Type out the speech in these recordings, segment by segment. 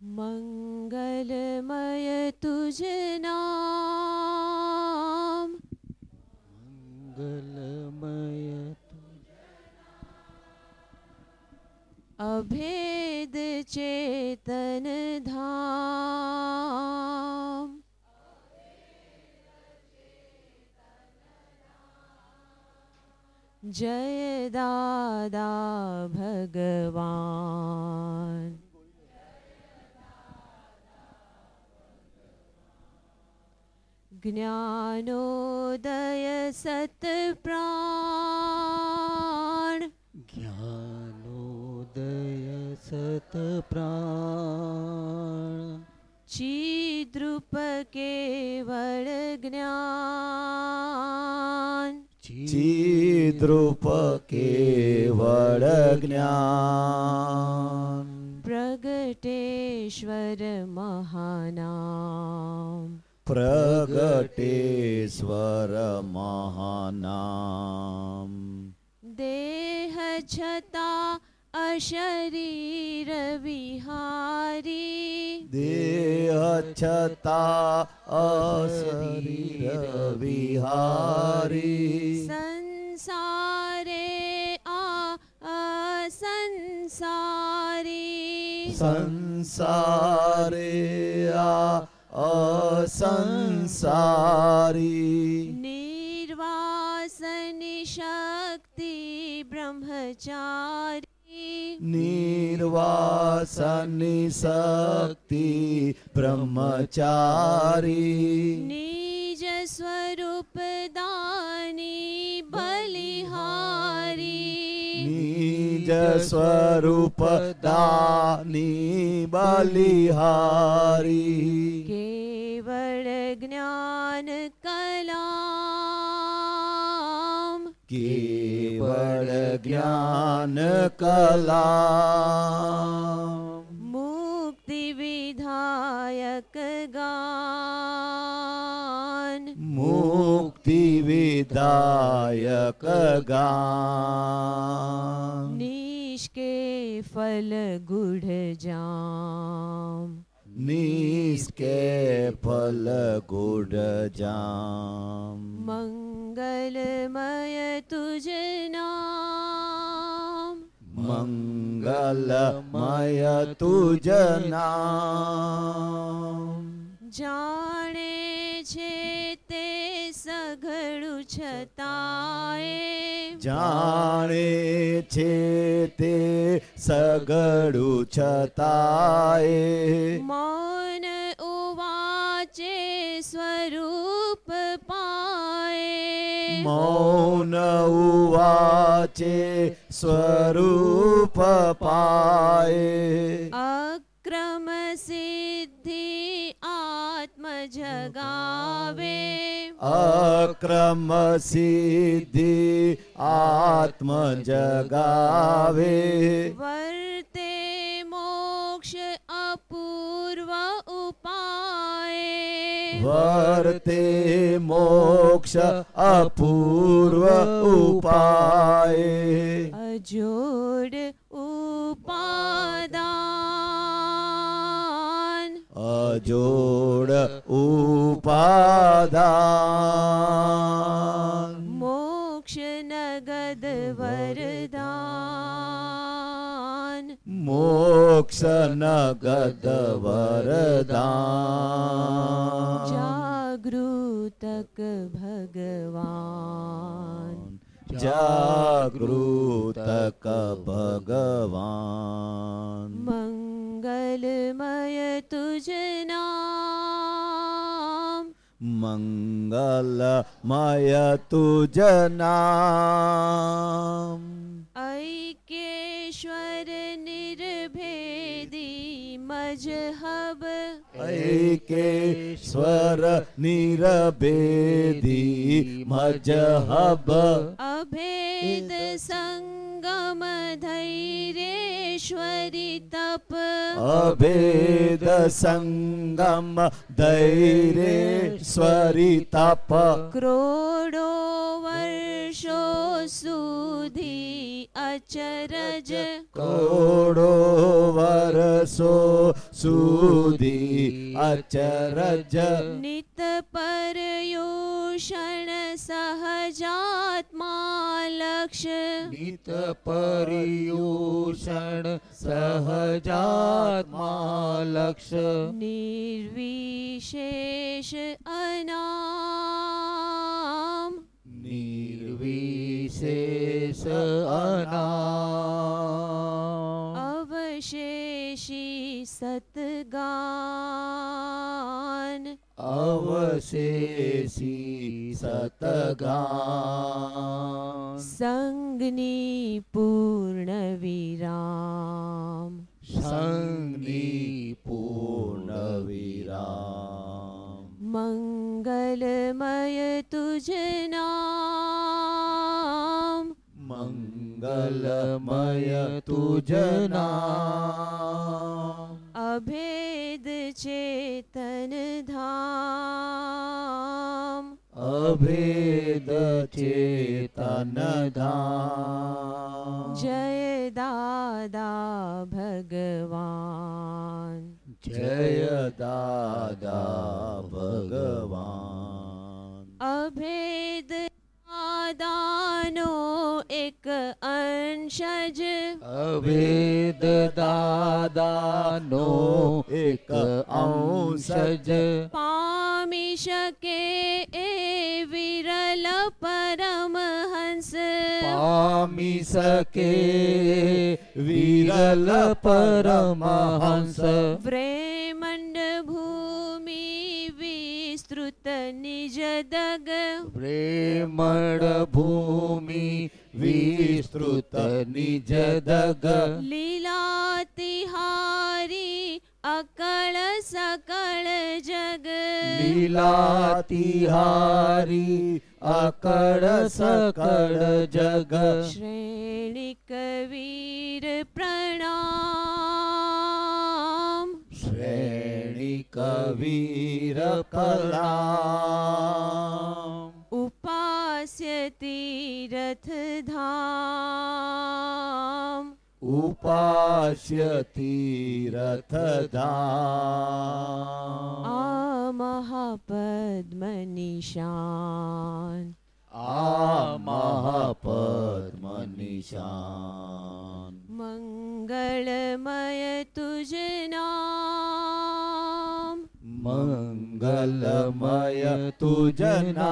મંગલમય તુજ નામ મંગલમય અભેદ ચેતન ધામ જય ज्ञानोदय ज्ञानोदयस ज्ञानोदयसत प्राण चिद्रूपकेवर्ण ज्ञान चिद्रूपके ज्ञान प्रगटेश्वर महाना प्रगटेश्वर महना देहक्षता अशरी रविहारी देहक्षता अशरी संसारे आ असंसारी संसारे आ અસંસારી. નિર્વાસની શક્તિ બ્રહ્મચારી. નિર્વાસની શક્તિ બ્રહ્મચારી. નિજ સ્વરૂપ स्वरूप दानि बलिहारी के वर्ण ज्ञान कला के वर्ण ज्ञान कला मुक्तिविधायक गा मुक्तिविधार નિષ્કે ફલ ગુઢ જામ નિષ્કે ફલ ગુડ જામ મંગલમય તુજ નામ મંગલમય તુજ નામ જાણે છે તે સઘળું છતાંય જાણે છે તે સગડું છતાંય મૌન ઉવાચે સ્વરૂપ પાએ મૌન ઉવાચે સ્વરૂપ પાય અક્રમ સિદ્ધિ આત્મ જગાવે અક્રમ સિદ્ધિ આત્મ જગાવે વર્તે મોક્ષ અપૂર્વ ઉપાય વર્તે મોક્ષ અપૂર્વ ઉપાય અજોડ અજોડ ઉપાદાન મોક્ષ નગદ વરદાન મોક્ષ નગદ વરદાન જાગૃતક ભગવાન જાગૃતક ભગવાન મંગલમય તુજ નામ મંગલમય તુજ નામ ઐકેશ્વર નિર્ભેદી મજહબ ઐકેશ્વર નિરભેદી મજહબ અભેદ સંગમ ધૈર્યેશ્વરી ईश्वरि तप अभेद सङ्गम धैरे स्वरि तप क्रोडो वर्षो सुधि अचरज। क्रोडो वरसो सुधि अचरज। नत परषण सहजात्मा लक्ष नीत पर सहजात्मा लक्ष। निर्विशेष अना निर्विशेषना अवशेषी सत् गा अवशेषि सतगा सङ्गनि पूर्ण वीरा सङ्गनी पूर्ण मङ्गलमय तुजनाम मङ्गलमय तना અભેદ ચેતન ધામ અભેદ ચેતન ધામ જય દાદા ભગવાન જય દાદા ભગવાન એક અંશ જ. અભેદ દાદાનો એક અંશજ પામી શકે એ વિરલ પરમહંસ. પામી શકે વિરલ પરમહંસ. વ્રેમંડ ભૂમિ વિસ્તૃત નિજ દગ. પ્રેમળ ભૂમિ વિસ્તૃત નિજ દગ લીલા તિહારી અકળ સકળ જગ લીલા તિહારી અકળ સકળ જગ શ્રેણિક વીર પ્રણામ શ્રેણી કવીર પ્રણામ ीरथ धा उपास्य तिरथ धा आ महापद् आ महापद मङ्गलमय तु जना મંગલમય તુજના.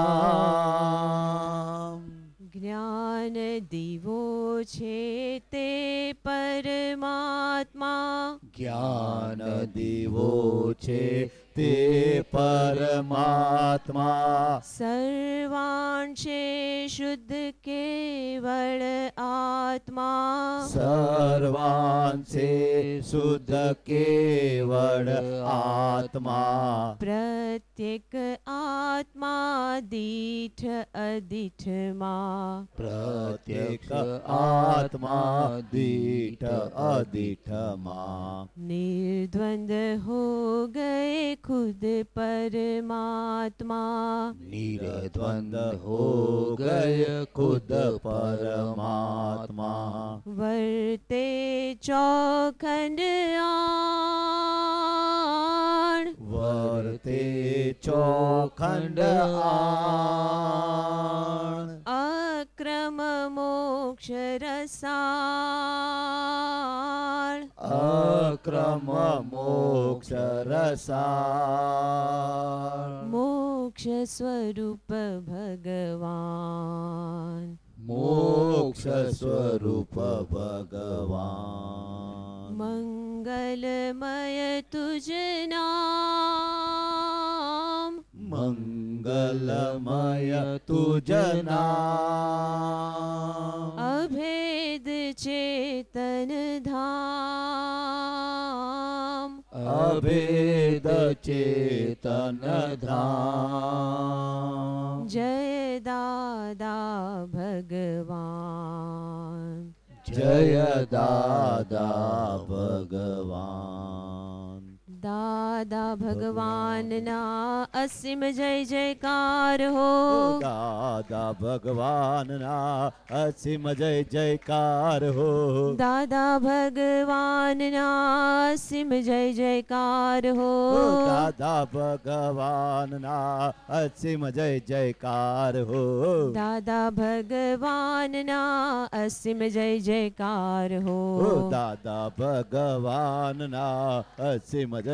જ્ઞાન દીવો છે તે પરમાત્મા. જ્ઞાન દીવો છે તે પરમાત્મા. સર્વાંશે શુદ્ધ કેવળ આત્મા. સર્વાંશે શુદ્ધ કેવળ આત્મા. પ્રત્યેક આત્મા દીઠ અદીઠમાં. પ્રત્યેક આત્મા દીઠ અદીઠમાં. નિર્દ્વંદ હો ગયે खुद परमात्मा निरद्वंद हो गए खुद परमात्मा वर्ते चौखंड आण वर्ते चौखंड आण अक्रम मोक्ष रसाण क्रम मोक्ष रसा मोक्ष स्वरूप भगवान् मङ्गलमय तू मङ्गलमय तुजना अभे નામ धाम તુજ चेतन અભેદ ચેતન ધામ भगवान। जय दादा જય દાદા ભગવાનના અસીમ જય જયકાર હો દાદા ભગવાનના અસીમ જય જયકાર હો દાદા ભગવાનના અસીમ જય જયકાર હો દાદા ભગવાનના અસીમ જય જયકાર હો દાદા ભગવાનના અસીમ જય જયકાર હો દાદા ભગવાનના અસીમ જય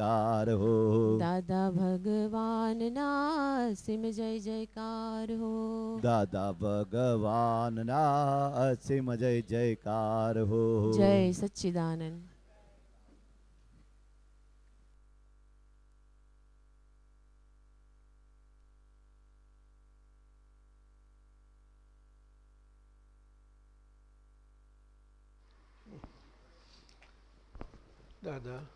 હો. દાદા ભગવાનના અસીમ જય જયકાર હો. દાદા ભગવાનના અસીમ જય જયકાર હો. જય સચ્ચિદાનંદ. દાદા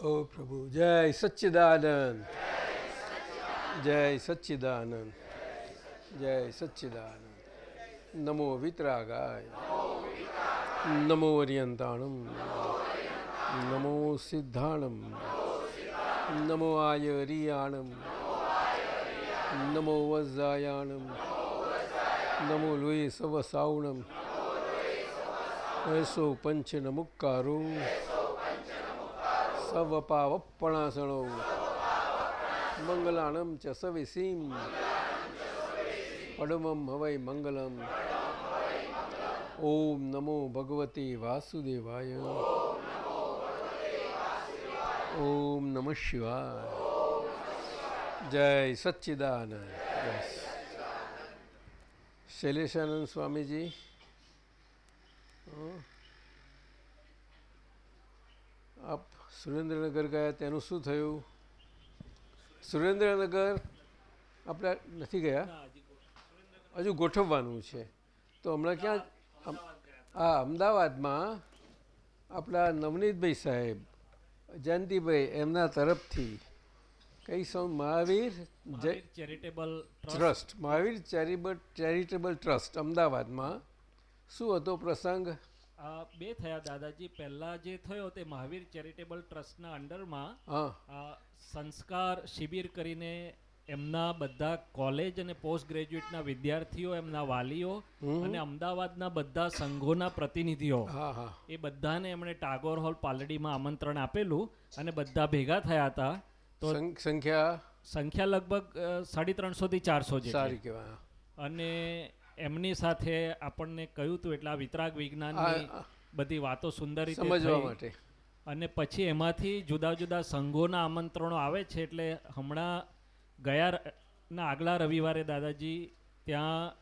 ઓ પ્રભુ, જય સચ્ચિદાનંદ. જય સચ્ચિદાનંદ. જય સચ્ચિદાનંદ. નમો વિતરાગાય. નમો અરિયંતાણમ. નમો સિદ્ધાણમ. નમો આયરિયાણમ. નમો વજ્રાયાણમ નમો લોહી સવસાવણમ. એસો પંચન મુક્કારો સવપાવપણાસણો મંગલાણમ ચ સવિસીમ પડમમ હવૈ મંગલમ ઓમ નમો ભગવતે વાસુદેવાય ઓમ નમ શિવાય જય સચ્ચિદાનંદ શૈલેષાનંદ સ્વામીજી. આપ સુરેન્દ્રનગર ગયા તેનું શું થયું? સુરેન્દ્રનગર આપણે નથી ગયા? હજુ ગોઠવવાનું છે. તો હમણાં ક્યાં? હા અમદાવાદમાં આપણા નવનીતભાઈ સાહેબ જયંતિભાઈ એમના તરફથી કઈ સૌ Mahavir charitable trust Mahavir charitable charitable trust અમદાવાદમાં. શું હતો પ્રસંગ? બે થયા દાદાજી. પહેલા જે થયો તે મહાવીર ચેરિટેબલ ટ્રસ્ટના અંડરમાં સંસ્કાર શિબિર કરીને એમના બધા કોલેજ અને પોસ્ટ ગ્રેજ્યુએટના વિદ્યાર્થીઓ એમના વાલીઓ અને અમદાવાદના બધા સંઘોના પ્રતિનિધિઓ એ બધાને એમણે ટાગોર હોલ પાલડીમાં આમંત્રણ આપેલું અને બધા ભેગા થયા હતા. તો સંખ્યા? સંખ્યા લગભગ સાડી ત્રણસો થી ચારસો જેટલી. સારી કહેવાય અને એમની સાથે આપણને કહ્યું હતું એટલે આ વિતરાગ વિજ્ઞાનની બધી વાતો સુંદર રીતે સમજવા માટે. અને પછી એમાંથી જુદા જુદા સંઘોના આમંત્રણો આવે છે એટલે હમણાં ગયા ના આગલા રવિવારે દાદાજી ત્યાં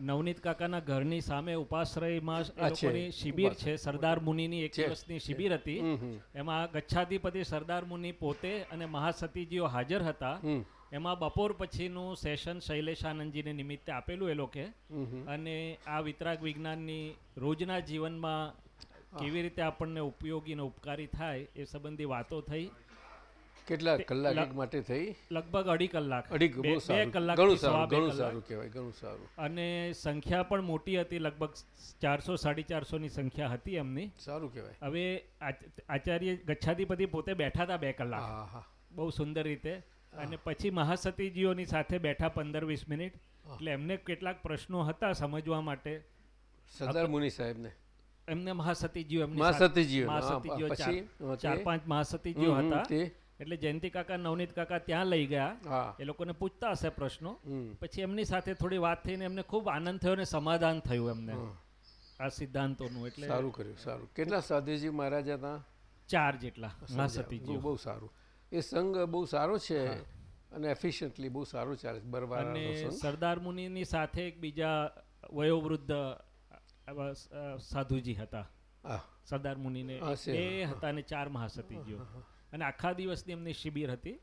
નવનીત કાકાના ઘરની સામે ઉપાશ્રયમાં લોકોની શિબિર છે સરદાર મુનિની એક દિવસની શિબિર હતી. એમાં ગચ્છાધિપતિ સરદાર મુનિ પોતે અને મહાસતીજીઓ હાજર હતા. એમાં બપોર પછીનું સેશન શૈલેષાનંદજીને નિમિત્તે આપેલું એ લોકે. અને આ વિતરાગ વિજ્ઞાનની રોજના જીવનમાં કેવી રીતે આપણને ઉપયોગી અને ઉપકારી થાય એ સંબંધી વાતો થઈ. કેટલા કલાક માટે થઈ? લગભગ અઢી કલાક. અઢી બહુ સારું. કલાક ઘણું સારું ઘણું સારું કહેવાય ઘણું સારું. અને સંખ્યા પણ મોટી હતી લગભગ ચારસો સાડી ચારસોની સંખ્યા હતી એમની. સારું કહેવાય. હવે આચ- આચાર્ય ગચ્છાધિપતિ પોતે બેઠા હતા બે કલાક. બહુ સુંદર રીતે. અને પછી મહાસતીજીઓની સાથે બેઠા પંદર વીસ મિનિટ એટલે એમને કેટલાક પ્રશ્નો હતા સમજવા માટે. સરદાર મુનિ સાહેબને. એમને મહાસતીજીઓ એમની મહાસતીજીઓ, મહાસતીજીઓ ચાર- પાંચ મહાસતીજીઓ હતા. એટલે જયંતિ કાકા નવનીત કાકા ત્યાં લઈ ગયા. એ લોકોને પૂછતા હશે પ્રશ્નો. પછી એમની સાથે થોડી વાત થઈને એમને ખૂબ આનંદ થયો અને સમાધાન થયું એમને. આ સિદ્ધાંતોનું એટલે સારું કર્યું સારું. કેટલા સાધુજી મહારાજ હતા? ચાર જેટલા મહાસતીજી બહુ સારું. એ સંઘ બહુ સારો છે અને એફિશિયન્ટલી બહુ સારો ચાલે છે. અને બરવાળાનો સરદાર મુનિની સાથે એક બીજા વયોવૃદ્ધ સાધુજી હતા. સરદાર મુનિને. એ હતા ને ચાર મહાસતીજીઓ. અને આખા દિવસની એમની શિબિર હતી.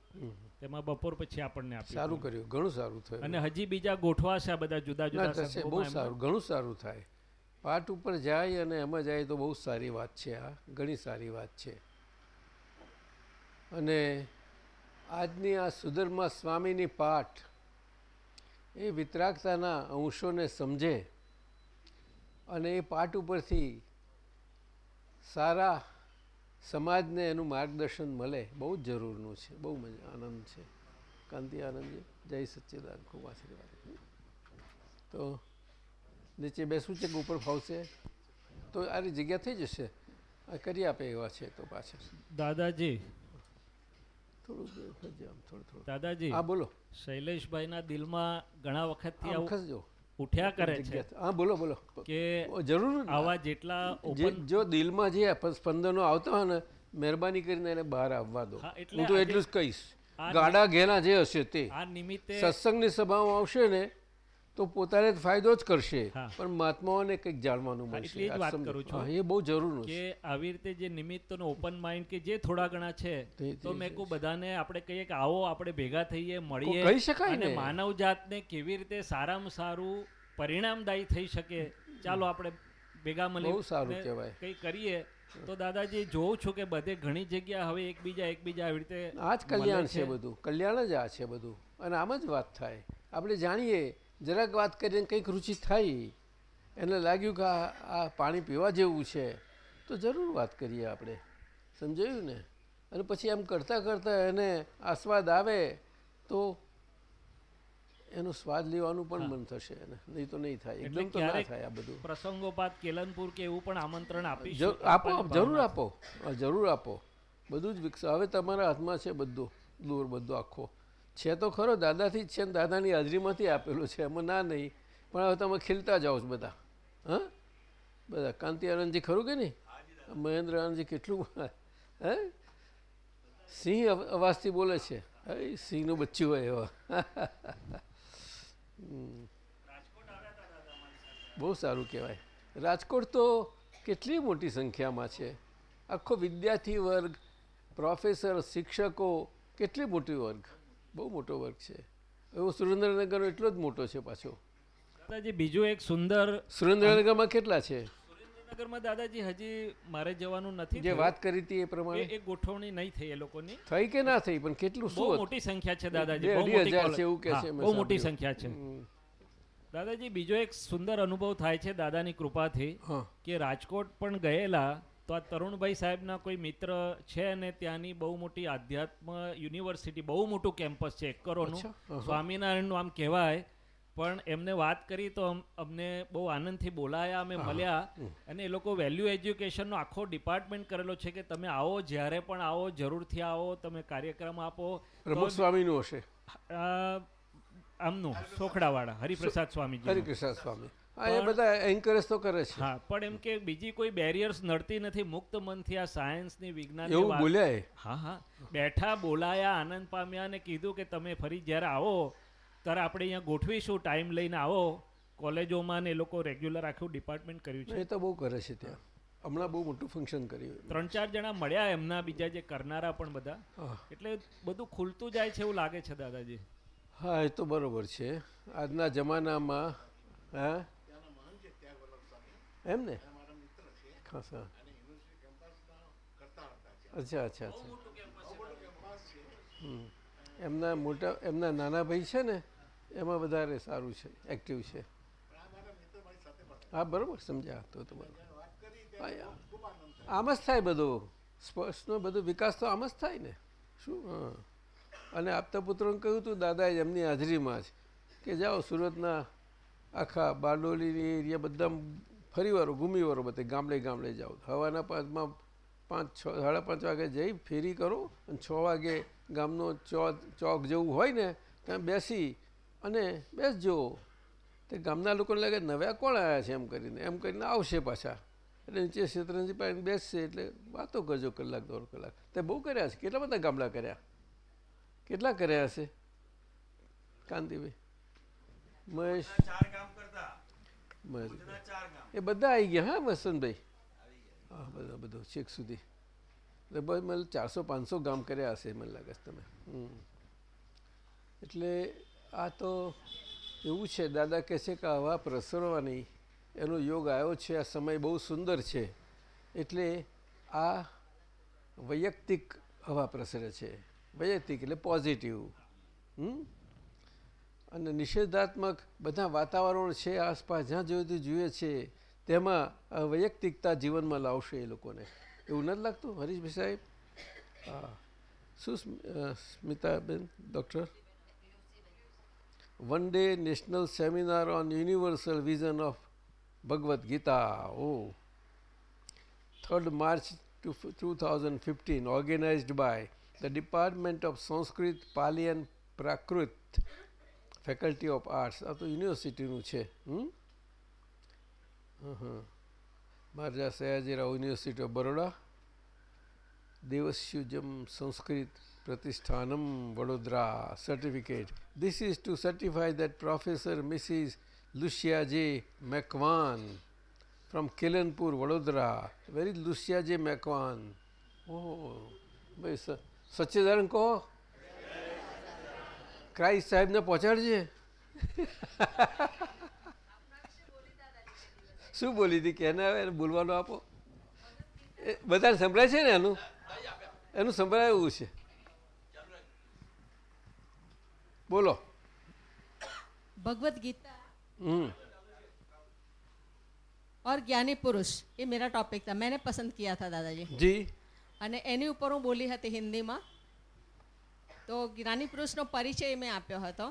તેમાં બપોર પછી આપણને આપ્યું સારું કર્યું ઘણું સારું થયું. અને હજી બીજા ગોઠવા છે આ બધા જુદા જુદા બહુ સારું ઘણું સારું થાય. પાઠ ઉપર જાય અને એમાં જાય તો બહુ સારી વાત છે આ. ઘણી સારી વાત છે. અને આજની આ સુધર્મા સ્વામીની પાઠ એ વિતરાગતાના અંશોને સમજે અને એ પાઠ ઉપરથી સારા સમાજને એનું માર્ગદર્શન મળે. બહુ જ જરૂરનું છે. બહુ મજા, આનંદ છે. કાંતિ, આનંદજી. જય સચ્ચિદાન ખૂબ આશીર્વાદ. તો નીચે બેસવું છે કે ઉપર ફાવશે? તો આની જગ્યા થઈ જશે. કરી આપે એવા છે તો પાછળ દાદાજી થોડુંક ખસજો આમ થોડું થોડું દાદાજી હા બોલો. શૈલેષભાઈના દિલમાં ઘણા વખતથી આવું ઉઠ્યા કરે છે હા બોલો બોલો. કે જરૂર આવા જેટલા જે દિલમાં જે સ્પંદનો આવતા હોય ને મહેરબાની કરીને એને બહાર આવવા દો. હું તો એટલું જ કહીશ. ગાડા ઘેલા જે હશે તે. આ નિમિત્તે સત્સંગની સભામાં આવશે ને તો પોતાને ફાયદો જ કરશે. પણ મહાત્માઓને કંઈક જાણવાનું મળશે. એ વાત કરું છું. એ બહુ જરૂરનું છે. કે આવી રીતે જે નિમિત્તનો ઓપન માઇન્ડ કે જે થોડા ઘણા છે તો મેં કહું બધાને આપણે કહીએ કે આવો આપણે ભેગા થઈએ મળીએ કહી શકાય ને. માનવ જાતને કેવી રીતે સારામાં સારું પરિણામદાયી થઈ શકે ચાલો આપણે ભેગા મળી બહુ સારું કહેવાય. કંઈ કરીએ. તો દાદાજી જોઉં છું કે બધે ઘણી જગ્યા હવે એકબીજા એકબીજા આવી રીતે આ જ કલ્યાણ છે. બધું. કલ્યાણ જ આ છે બધું. અને આમ જ વાત થાય. આપણે જાણીએ જરાક વાત કરીને કંઈક રુચિ થઈ એને લાગ્યું કે આ પાણી પીવા જેવું છે તો જરૂર વાત કરીએ આપણે. સમજાયું ને? અને પછી એમ કરતાં કરતાં એને આસ્વાદ આવે તો એનો સ્વાદ લેવાનું પણ મન થશે એને. નહીં તો નહીં થાય. એકદમ તો ના થાય આ બધું. પ્રસંગોપાત કેલનપુર કે એવું પણ આમંત્રણ આપી આપો જરૂર આપો. જરૂર આપો. બધું જ વિકસ હવે તમારા હાથમાં છે બધું. દૂર બધું આખો. છે તો ખરો, દાદાથી જ છે ને દાદાની હાજરીમાંથી આપેલું છે. એમાં ના નહીં, પણ હવે તમે ખીલતા જાઓ છો બધા. હા? બધા. કાંતિ આનંદજી ખરું કે નહીં? મહેન્દ્ર આનંદજી કેટલું હે? સિંહ અવ- અવાજથી બોલે છે. હવે સિંહનું બચ્ચું હોય એવા. બહુ સારું કહેવાય. રાજકોટ તો કેટલી મોટી સંખ્યામાં છે. આખો વિદ્યાર્થી વર્ગ, પ્રોફેસર, શિક્ષકો, કેટલી મોટી વર્ગ? બહુ મોટો વર્ગ છે. એવો સુરેન્દ્રનગરનો એટલો જ મોટો છે પાછો. દાદાજી બીજું એક સુંદર સુરેન્દ્રનગરમાં કેટલા છે? સુરેન્દ્રનગરમાં દાદાજી હજી મારે જવાનું નથી જે વાત કરી હતી એ પ્રમાણે? એ ગોઠવણી નહીં થઈ એ લોકોની. થઈ કે ના થઈ? પણ કેટલું શું? મોટી સંખ્યા છે દાદાજી બહુ મોટી છે એવું કે છે બહુ મોટી સંખ્યા છે. દાદાજી બીજો એક સુંદર અનુભવ થાય છે દાદાની કૃપાથી કે રાજકોટ પણ ગયેલા તો આ તરુણભાઈ સાહેબના કોઈ મિત્ર છે ને ત્યાંની બહુ મોટી આધ્યાત્મ યુનિવર્સિટી બહુ મોટું કેમ્પસ છે એક કરોડનું. સ્વામિનારાયણનું આમ કહેવાય પણ એમને વાત કરી તો અમ- અમને બહુ આનંદથી બોલાયા અમે મળ્યા. અને એ લોકો વેલ્યુ એજ્યુકેશનનો આખો ડિપાર્ટમેન્ટ કરેલો છે કે તમે આવો જ્યારે પણ આવો જરૂરથી આવો તમે કાર્યક્રમ આપો. પ્રમુખ સ્વામીનું હશે. આમનું સોખડાવાળા હરિપ્રસાદ સ્વામી હરિપ્રસાદ સ્વામી. એ બધા એન્કરેજ તો કરે છે. હા પણ એમ કે બીજી કોઈ બેરિયર્સ નડતી નથી મુક્ત મનથી આ સાયન્સની વિજ્ઞાન એવું બોલ્યા હા હા. બેઠા બોલાયા આનંદ પામ્યા અને કીધું કે તમે ફરી જ્યારે આવો ત્યારે આપણે અહીંયા ગોઠવીશું ટાઈમ લઈને આવો. કોલેજોમાં ને એ લોકો રેગ્યુલર આખું ડિપાર્ટમેન્ટ કર્યું છે. એ તો બહુ કરે છે ત્યાં. હમણાં બહુ મોટું ફંક્શન કર્યું. ત્રણ ચાર જણા મળ્યા એમના બીજા જે કરનારા પણ બધા. એટલે બધું ખુલતું જાય છે એવું લાગે છે દાદાજી. હા એ તો બરોબર છે. આજના જમાનામાં હા? એમ ને? ખાસ અચ્છા અચ્છા અચ્છા. એમના મોટા, એમના નાના ભાઈ છે ને, એમાં વધારે સારું છે એક્ટિવ છે. હા, બરાબર, સમજ્યા. તો તમારું. આમ જ થાય બધો. સ્પર્શનો બધો વિકાસ તો આમ જ થાય ને. શું? હા. અને આપતા પુત્રોને કહ્યું હતું દાદાએ એમની હાજરીમાં જ. કે જાઓ સુરતના આખા બારડોલીની એરિયા બધા ફરી વારો ઘૂમી વારો, બધે ગામડે ગામડે જાઓ. હવાના પાંચમાં પાંચ છ, સાડા પાંચ વાગે જઈ ફેરી કરો અને છ વાગે ગામનો ચોક જેવું હોય ને, ત્યાં બેસી અને બેસજો તે ગામના લોકોને લાગે નવ્યા કોણ આવ્યા છે એમ કરીને એમ કરીને આવશે પાછા. એટલે નીચે શેતરંજી પાસે બેસશે એટલે વાતો કરજો કલાક, દોઢ કલાક. તે બહુ કર્યા છે કેટલા બધા ગામડા કર્યા? કેટલા કર્યા હશે? કાંતિભાઈ. મહેશ. એ બધા આવી ગયા હા વસંતભાઈ? હા બધા બધું છેક સુધી. લગભગ મને ચારસો પાંચસો ગામ કર્યા હશે મને લાગે છે તમે. એટલે આ તો એવું છે દાદા કહે છે કે હવા પ્રસરવાની એનો યોગ આવ્યો છે આ સમય બહુ સુંદર છે. એટલે આ વૈયક્તિક હવા પ્રસરે છે. વૈયક્તિક એટલે પોઝિટિવ હમ? અને નિષેધાત્મક બધા વાતાવરણ છે, આસપાસ જ્યાં જોયું જોઈએ છે, તેમાં વૈયક્તિકતા જીવનમાં લાવશે એ લોકોને. એવું નથી લાગતું, હરીશભાઈ સાહેબ? હા શું સ્મ- Smitaben, doctor? One day national seminar on universal vision of Bhagavad Gita. O. Third March two thousand fifteen, organised by the department of Sanskrit, Pali, and Prakrit faculty of arts આ તો યુનિવર્સિટીનું છે Maharaja Sayajirao university of Baroda. દેવસ્યુજમ Sanskrit Pratishthanam Vadodara certificate this is to certify that professor Mrs Lucia J Makwan from Kelanpur Vadodara very Lucia J Makwan oh ભાઈ સચ્ચિદાનંદ કહો. Christ સાહેબને પહોંચાડજે શું બોલી હતી કે એને હવે એને બોલવાનું આપો એ બધાને સંભળાય છે ને એનું એનું સંભળાય એવું છે બોલો भगवत गीता હમ और ज्ञानी पुरुष ये मेरा टॉपिक था मैंने पसंद किया था दादाजी જી અને એની ઉપર હું બોલી હતી હિન્દીમાં તો જ્ઞાની પુરુષનો પરિચય મેં આપ્યો હતો.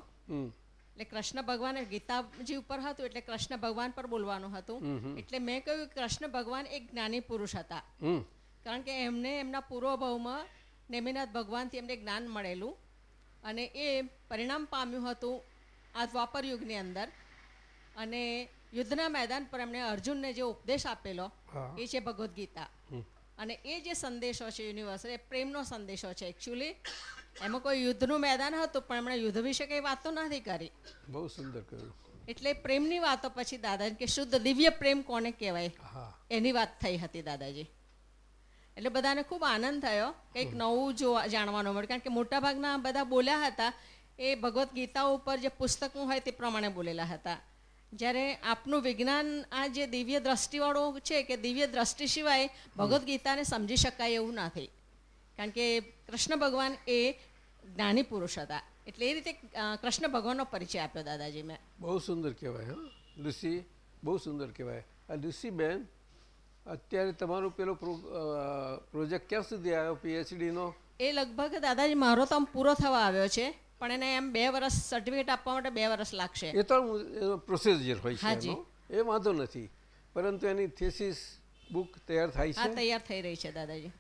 એટલે કૃષ્ણ ભગવાન ગીતાજી ઉપર હતું એટલે કૃષ્ણ ભગવાન પર બોલવાનું હતું. એટલે મેં કહ્યું કૃષ્ણ ભગવાન એક જ્ઞાની પુરુષ હતા. કારણ કે એમને એમના પૂર્વભાવમાં નેમિનાથ ભગવાનથી એમને જ્ઞાન મળેલું. અને એ પરિણામ પામ્યું હતું આ દ્વાપર યુગની અંદર. અને યુદ્ધના મેદાન પર એમણે અર્જુનને જે ઉપદેશ આપેલો એ છે ભગવદ્ ગીતા. અને એ જે સંદેશો છે યુનિવર્સલ એ પ્રેમનો સંદેશો છે એકચ્યુઅલી એમાં કોઈ યુદ્ધનું મેદાન હતું પણ એમણે યુદ્ધ વિશે કઈ વાતો નથી કરી બહુ સુંદર કર્યું. એટલે પ્રેમની વાતો પછી દાદાજી કે શુદ્ધ દિવ્ય પ્રેમ કોને કહેવાય? એની વાત થઈ હતી દાદાજી. એટલે બધાને ખૂબ આનંદ થયો. કંઈક નવું જોવા જાણવાનું મળ્યું. કારણ કે મોટાભાગના બધા બોલ્યા હતા એ ભગવદ્ ગીતા ઉપર જે પુસ્તકનું હોય તે પ્રમાણે બોલેલા હતા. જ્યારે આપનું વિજ્ઞાન આ જે દિવ્ય દ્રષ્ટિવાળું છે કે દિવ્ય દ્રષ્ટિ સિવાય ભગવદ્ ગીતાને સમજી શકાય એવું નથી કારણ કે કૃષ્ણ ભગવાન એ જ્ઞાની પુરુષ હતા. એટલે એ રીતે કૃષ્ણ ભગવાનનો પરિચય આપ્યો દાદાજી મેં. બહુ સુંદર કહેવાય હા. લુસી બહુ સુંદર કહેવાય. આ લુસી બેન અત્યારે તમારું પેલો પ્રોજેક્ટ ક્યાં સુધી આવ્યો પીએચડીનો? એ લગભગ દાદાજી મારો તો આમ પૂરો થવા આવ્યો છે પણ એને એમ બે વર્ષ સર્ટિફિકેટ આપવા માટે બે વર્ષ લાગશે. એ તો પ્રોસીજર હોય છે હાજી. એ વાંધો નથી. પરંતુ એની થેસિસ બુક તૈયાર થાય છે? તૈયાર થઈ રહી છે દાદાજી.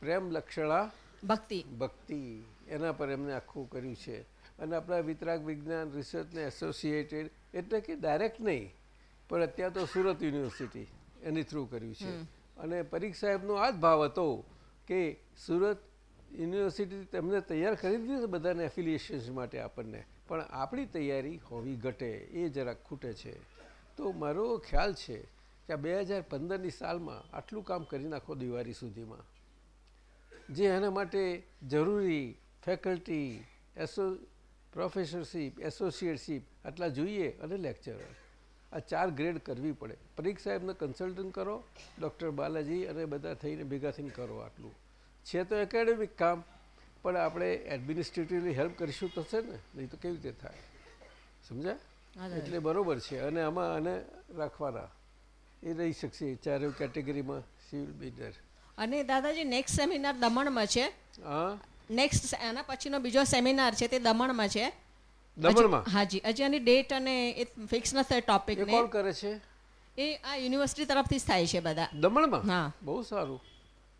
પ્રેમ લક્ષણા ભક્તિ. ભક્તિ એના પર એમને આખું કર્યું છે. અને આપણા વિતરાગ વિજ્ઞાન રિસર્ચને એસોસિએટેડ એટલે કે ડાયરેક્ટ નહીં પણ અત્યારે તો સુરત યુનિવર્સિટી એની થ્રુ કર્યું છે. અને પરીખ સાહેબનો આ જ ભાવ હતો કે સુરત યુનિવર્સિટી તેમને તૈયાર કરી દીધી છે બધાને એફિલિએશન્સ માટે આપણને. પણ આપણી તૈયારી હોવી ઘટે એ જરાક ખૂટે છે. તો મારો ખ્યાલ છે કે આ બે હજાર પંદરની સાલમાં આટલું કામ કરી નાખો દિવાળી સુધીમાં. જે એના માટે જરૂરી ફેકલ્ટી એસો પ્રોફેસરશીપ એસોસિએટશીપ આટલા જોઈએ અને લેક્ચરર આ ચાર ગ્રેડ કરવી પડે. પરીખ સાહેબને કન્સલ્ટન્ટ કરો ડૉક્ટર બાલાજી અને બધા થઈને ભેગા થઈને કરો આટલું. છે તો એકેડેમિક કામ પણ આપણે એડમિનિસ્ટ્રેટિવલી હેલ્પ કરીશું તો છે ને નહીં તો કેવી રીતે થાય? સમજ્યા? એટલે બરોબર છે. અને આમાં આને રાખવાના. એ રહી શકશે. ચારે કેટેગરીમાં સિવિલ બિલ્ડર અને દાદાજી નેક્સ્ટ સેમિનાર દમણમાં છે. નેક્સ્ટ એના પછીનો બીજો સેમિનાર છે તે દમણમાં છે. દમણમાં? હાજી હજી એની ડેટ અને એ ફિક્સ નથી ટોપિક કોણ કરે છે? એ આ યુનિવર્સિટી તરફથી જ થાય છે બધા. દમણમાં? હા. બહુ સારું.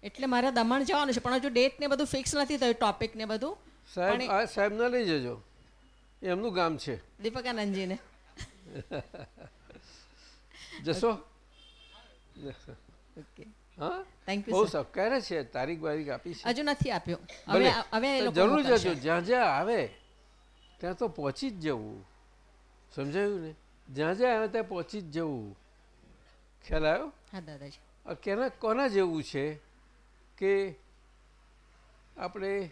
એટલે મારે દમણ જવાનું છે પણ હજુ ડેટ ને બધું ફિક્સ નથી થયું ટોપિક ને બધું. સાહેબ આ સાહેબ ના લઈ જજો. એમનું ગામ છે. દીપકાનંદજીને. જશો? ઓકે હા? થેન્ક યુ સારું ક્યારે છે. તારીખ બારીખ આપી છે. હજુ નથી આપ્યો. હવે હવે એ તો લોકો જરૂર જજો. જ્યાં જ્યાં આવે ત્યાં તો પહોંચી જ જવું. સમજાયું ને? જ્યાં જ્યાં આવે ત્યાં પહોંચી જ જવું. ખ્યાલ આવ્યો? હા દાદાજી. કેના કોના જેવું છે કે આપણે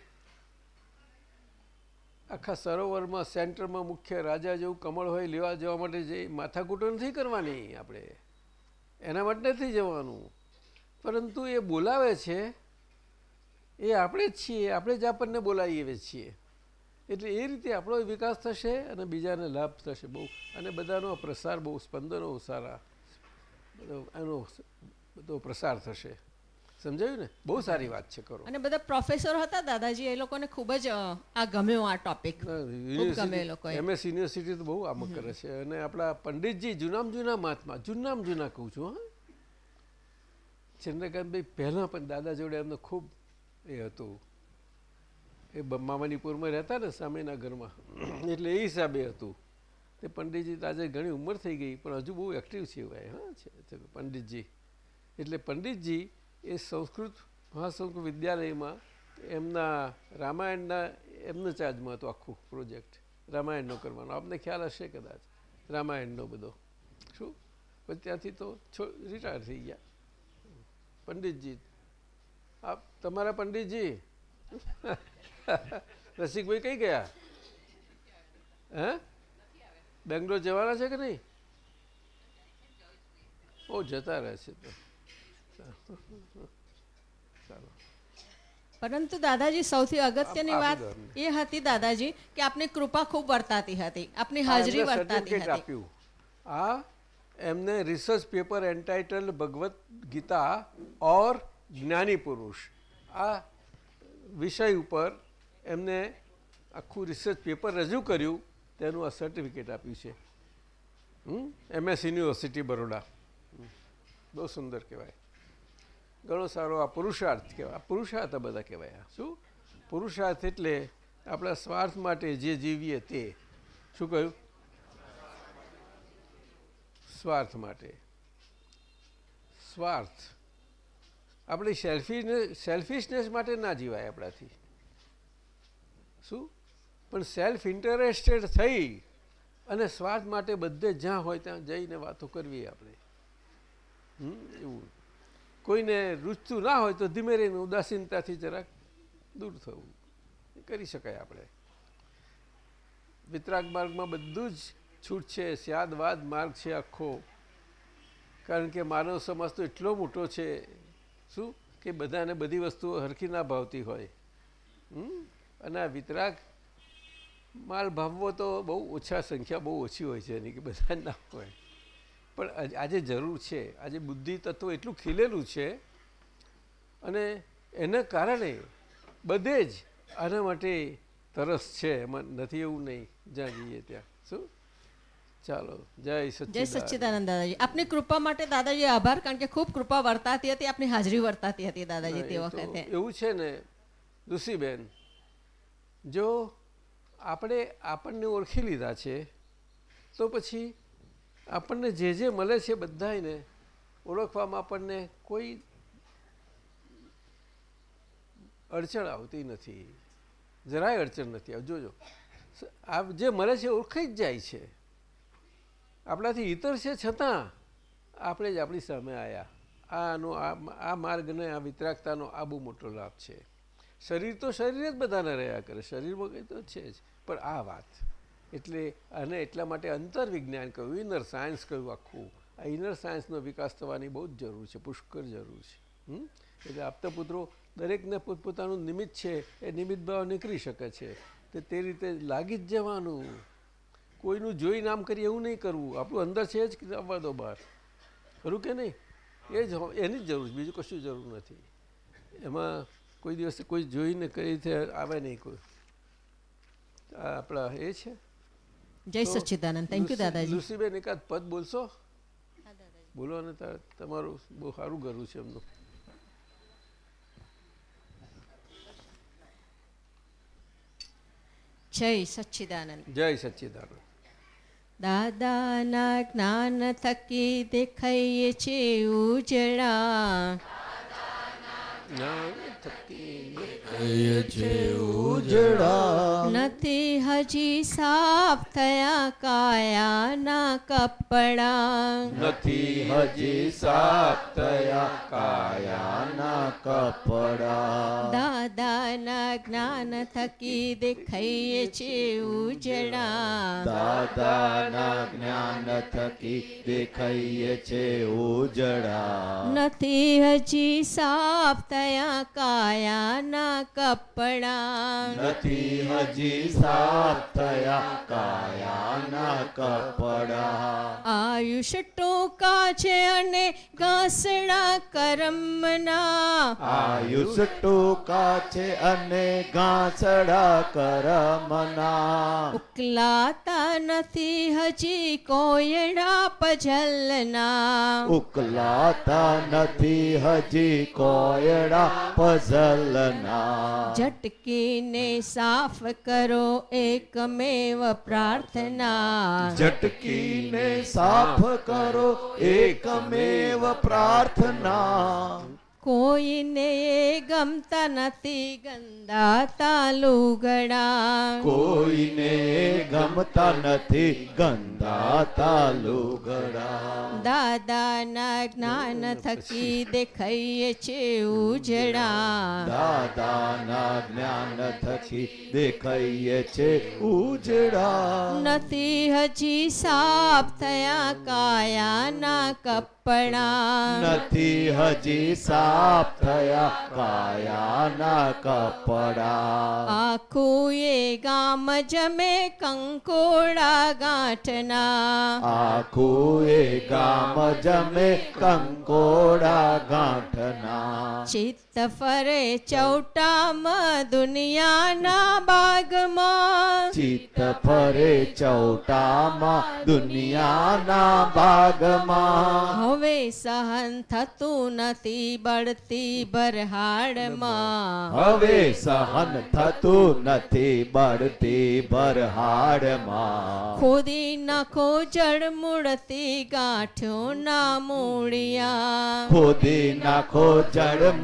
આખા સરોવરમાં સેન્ટરમાં મુખ્ય રાજા જેવું કમળ હોય લેવા જવા માટે જે માથાકૂટો નથી કરવાની આપણે? એના માટે નથી જવાનું. પરંતુ એ બોલાવે છે એ આપણે જ છીએ આપણે જ આપણને બોલાવીએ છીએ. એટલે એ રીતે આપણો વિકાસ થશે અને બીજાને લાભ થશે બહુ. અને બધાનો પ્રસાર બહુ સ્પંદનો સારા એનો બધો પ્રસાર થશે. સમજાયું ને? બહુ સારી વાત છે કરો. અને બધા પ્રોફેસર હતા દાદાજી એ લોકોને ખૂબ જ આ ગમ્યો આ ટોપિક ગમે એમએસ યુનિવર્સિટી તો બહુ આમ કરે છે. અને આપણા પંડિતજી જૂનામ જૂના મહાત્મા જૂનામ જૂના કહું છું હા. ચંદ્રકાંતભાઈ, પહેલાં પણ દાદા જોડે એમને ખૂબ એ હતું. એ મામાનીપુરમાં રહેતા ને સામેના ઘરમાં. એટલે એ હિસાબે હતું. તે પંડિતજી આજે ઘણી ઉંમર થઈ ગઈ, પણ હજુ બહુ એક્ટિવ છે ભાઈ, હા, છે પંડિતજી. એટલે પંડિતજી એ સંસ્કૃત, મહાસંસ્કૃત વિદ્યાલયમાં એમના રામાયણના એમના ચાર્જમાં હતું આખું પ્રોજેક્ટ. રામાયણનો કરવાનો. આપને ખ્યાલ હશે કદાચ, રામાયણનો બધો. શું? પણ ત્યાંથી તો રિટાયર થઈ ગયા. પંડિતજી. આપ તમારા પંડિતજી? રસિકભાઈ કઈ ગયા? હે? બેંગ્લોર જવાના છે કે નહીં? ઓ જતા રહેશે તો. ચાલો. પરંતુ દાદાજી સૌથી અગત્યની વાત એ હતી દાદાજી કે આપની કૃપા ખૂબ વર્તાતી હતી. આપની હાજરી વર્તાતી હતી. આપ્યું. આ એમને research paper entitled Bhagavad Gita or Jnani Purush. આ વિષય ઉપર એમને આખું રિસર્ચ પેપર રજૂ કર્યું, તેનું આ સર્ટિફિકેટ આપ્યું છે. MS university Baroda. બહુ સુંદર કહેવાય. ઘણો સારો આ પુરુષાર્થ કહેવાય. પુરુષાર્થ આ બધા કહેવાય. શું? પુરુષાર્થ એટલે આપણા સ્વાર્થ માટે જે જીવીએ તે. શું કહ્યું? સ્વાર્થ માટે. સ્વાર્થ. આપણી સેલ્ફીને સેલ્ફિશનેસ માટે ના જીવાય આપણાથી. શું? પણ સેલ્ફ ઇન્ટરેસ્ટેડ થઈ અને સ્વાર્થ માટે બધે જ્યાં હોય ત્યાં જઈને વાતો કરવી આપણે. એવું. કોઈને રૂચતું ના હોય તો ધીમે રહીને ઉદાસીનતાથી જરાક દૂર થવું. કરી શકાય આપણે. વિતરાગ માર્ગમાં બધું જ છૂટ છે સ્યાદવાદ માર્ગ છે આખો. કારણ કે માનવ સમાજ તો એટલો મોટો છે. શું? કે બધાને બધી વસ્તુઓ હરખી ના ભાવતી હોય? અને આ વિતરાગ માલ ભાવવો તો બહુ ઓછા સંખ્યા, બહુ ઓછી હોય છે એની કે બધા ના હોય. પણ આજે જરૂર છે. આજે બુદ્ધિ તત્વ એટલું ખીલેલું છે અને એના કારણે બધે જ આના માટે તરસ છે. એમાં નથી એવું નહીં. જ્યાં જઈએ ત્યાં. શું? ચાલો જય જય સચ્ચિદાનંદ. દાદાજી. આપની કૃપા માટે દાદાજી આભાર કારણ કે ખૂબ કૃપા વર્તાતી હતી આપની હાજરી વર્તાતી હતી દાદાજી તે વખતે. એવું છે ને ઋષિબેન જો આપણે આપણને ઓળખી લીધા છે તો પછી આપણને જે જે મળે છે બધાને ઓળખવામાં આપણને કોઈ અડચણ આવતી નથી. જરાય અડચણ નથી જોજો સ- આ જે મળે છે ઓળખાઈ જ જાય છે. આપણાથી ઇતર છે છતાં આપણે જ આપણી સામે આવ્યા આનો આ માર્ગને, આ વિતરાગતાનો આ બહુ મોટો લાભ છે. શરીર તો શરીર જ બધાને રહ્યા કરે. શરીરમાં કંઈ તો છે જ. પણ આ વાત, એટલે અને એટલા માટે અંતર વિજ્ઞાન કહ્યું ઇનર સાયન્સ કહ્યું આખું. આ ઇનર સાયન્સનો વિકાસ થવાની બહુ જ જરૂર છે, પુષ્કળ જરૂર છે? એટલે આપતા પુત્રો, દરેકને પોતપોતાનું નિમિત્ત છે, એ નિમિત્ત ભાવ નીકળી શકે છે. તે રીતે લાગી જ જવાનું. કોઈનું જોઈ નામ કરી એવું નહીં કરવું. આપણું અંદર છે જ આવવા દો બહાર. ખરું કે નહીં? એ જ એની જ જરૂર છે. બીજું કશું જરૂર નથી. એમાં કોઈ દિવસે કોઈ જોઈને કઈ રીતે આવે નહીં કોઈ. આ આપણા એ છે. જય સચ્ચિદાનંદ. થેન્ક યુ દાદાજી. લુસીબેન એકાદ પદ બોલશો? બોલો અને તમારું બહુ સારું ગરું છે એમનું. જય સચ્ચિદાનંદ. જય સચ્ચિદાનંદ. દાદાના જ્ઞાન થકી દેખાઈએ છે ઉજળા. જ્ઞાન થકી ઉજળા નથી હજી સાફ થયા કાયાના કપડા નથી હજી સાફ થયા કાયાના કપડા દાદાના જ્ઞાન થકી દેખાઈએ છે ઉજળા દાદાના જ્ઞાન થકી દેખાઈએ છે ઉજળા નથી હજી સાફ થયા કાયાના કપડા. નથી હજી સાફ થયા કાયાના કપડા. આયુષ ટૂંકા છે અને ઘાસડા કરમના. આયુષ ટૂંકા છે અને ઘાસડા કરમના. ઉકલાતા નથી હજી કોયડા પજલના. ઉકલાતા નથી હજી કોયડા बेड़ा पजलना झटकी ने साफ़ करो एक मेव प्रार्थना। झटकी ने साफ़ करो एक मेव प्रार्थना। કોઈને ગમતા નથી ગંદા તાલુગડા કોઈને ગમતા નથી ગંદા તાલુગડા દાદાના જ્ઞાન થકી દેખાઈએ છે ઉજળા દાદાના જ્ઞાન થકી દેખાઈએ છે ઉજળા નથી હજી સાફ થયા કાયાના કપડા નથી હજી સાફ થયા કાયાના કપડા આખું એ ગામ જમે કંકોડા ગાંઠના આખું એ ગામ જમે કંકોડા ગાંઠના ચિત્ત ફરે ચૌટામાં દુનિયાના બાગમાં ચિત્ત ફરે ચૌટામાં દુનિયાના બાગમાં હવે સહન થતું નથી બળતી ભરહાડમાં. હવે સહન થતું નથી બળતી ભરહાડમાં. ખોદી નાખો જળ મૂળતી ગાંઠો ના મૂળિયા. ખોદી નાખો જડ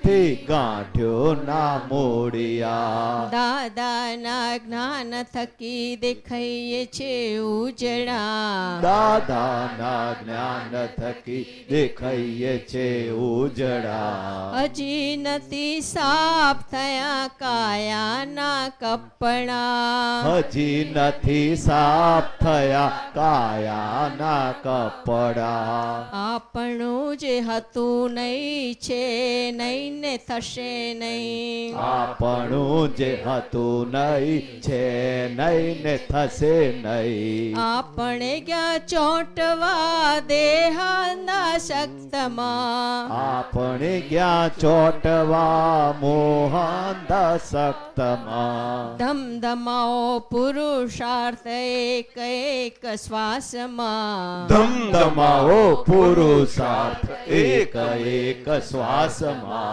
મૂળથી ગાંઠ્યો ના મૂળિયા દાદાના જ્ઞાન થકી દેખાઈએ છે ઉજળા. દાદાના જ્ઞાન થકી દેખાઈએ છે ઉજળા. હજી નથી સાફ થયા કાયાના કપડા. હજી નથી સાફ થયા કાયાના કપડા. આપણું જે હતું નહીં છે નહીં નહીં થશે નહીં. આપણું જે હતું નહીં છે નહીં ને થશે નહીં. આપણે ક્યાં ચોંટવા દેહના શક્તમાં આપણે ગયા ચોટવા મોહાંધા શક્તમાં ધમધમાઓ પુરુષાર્થ એક એક શ્વાસમાં. ધમધમાઓ પુરુષાર્થ એક એક શ્વાસમાં.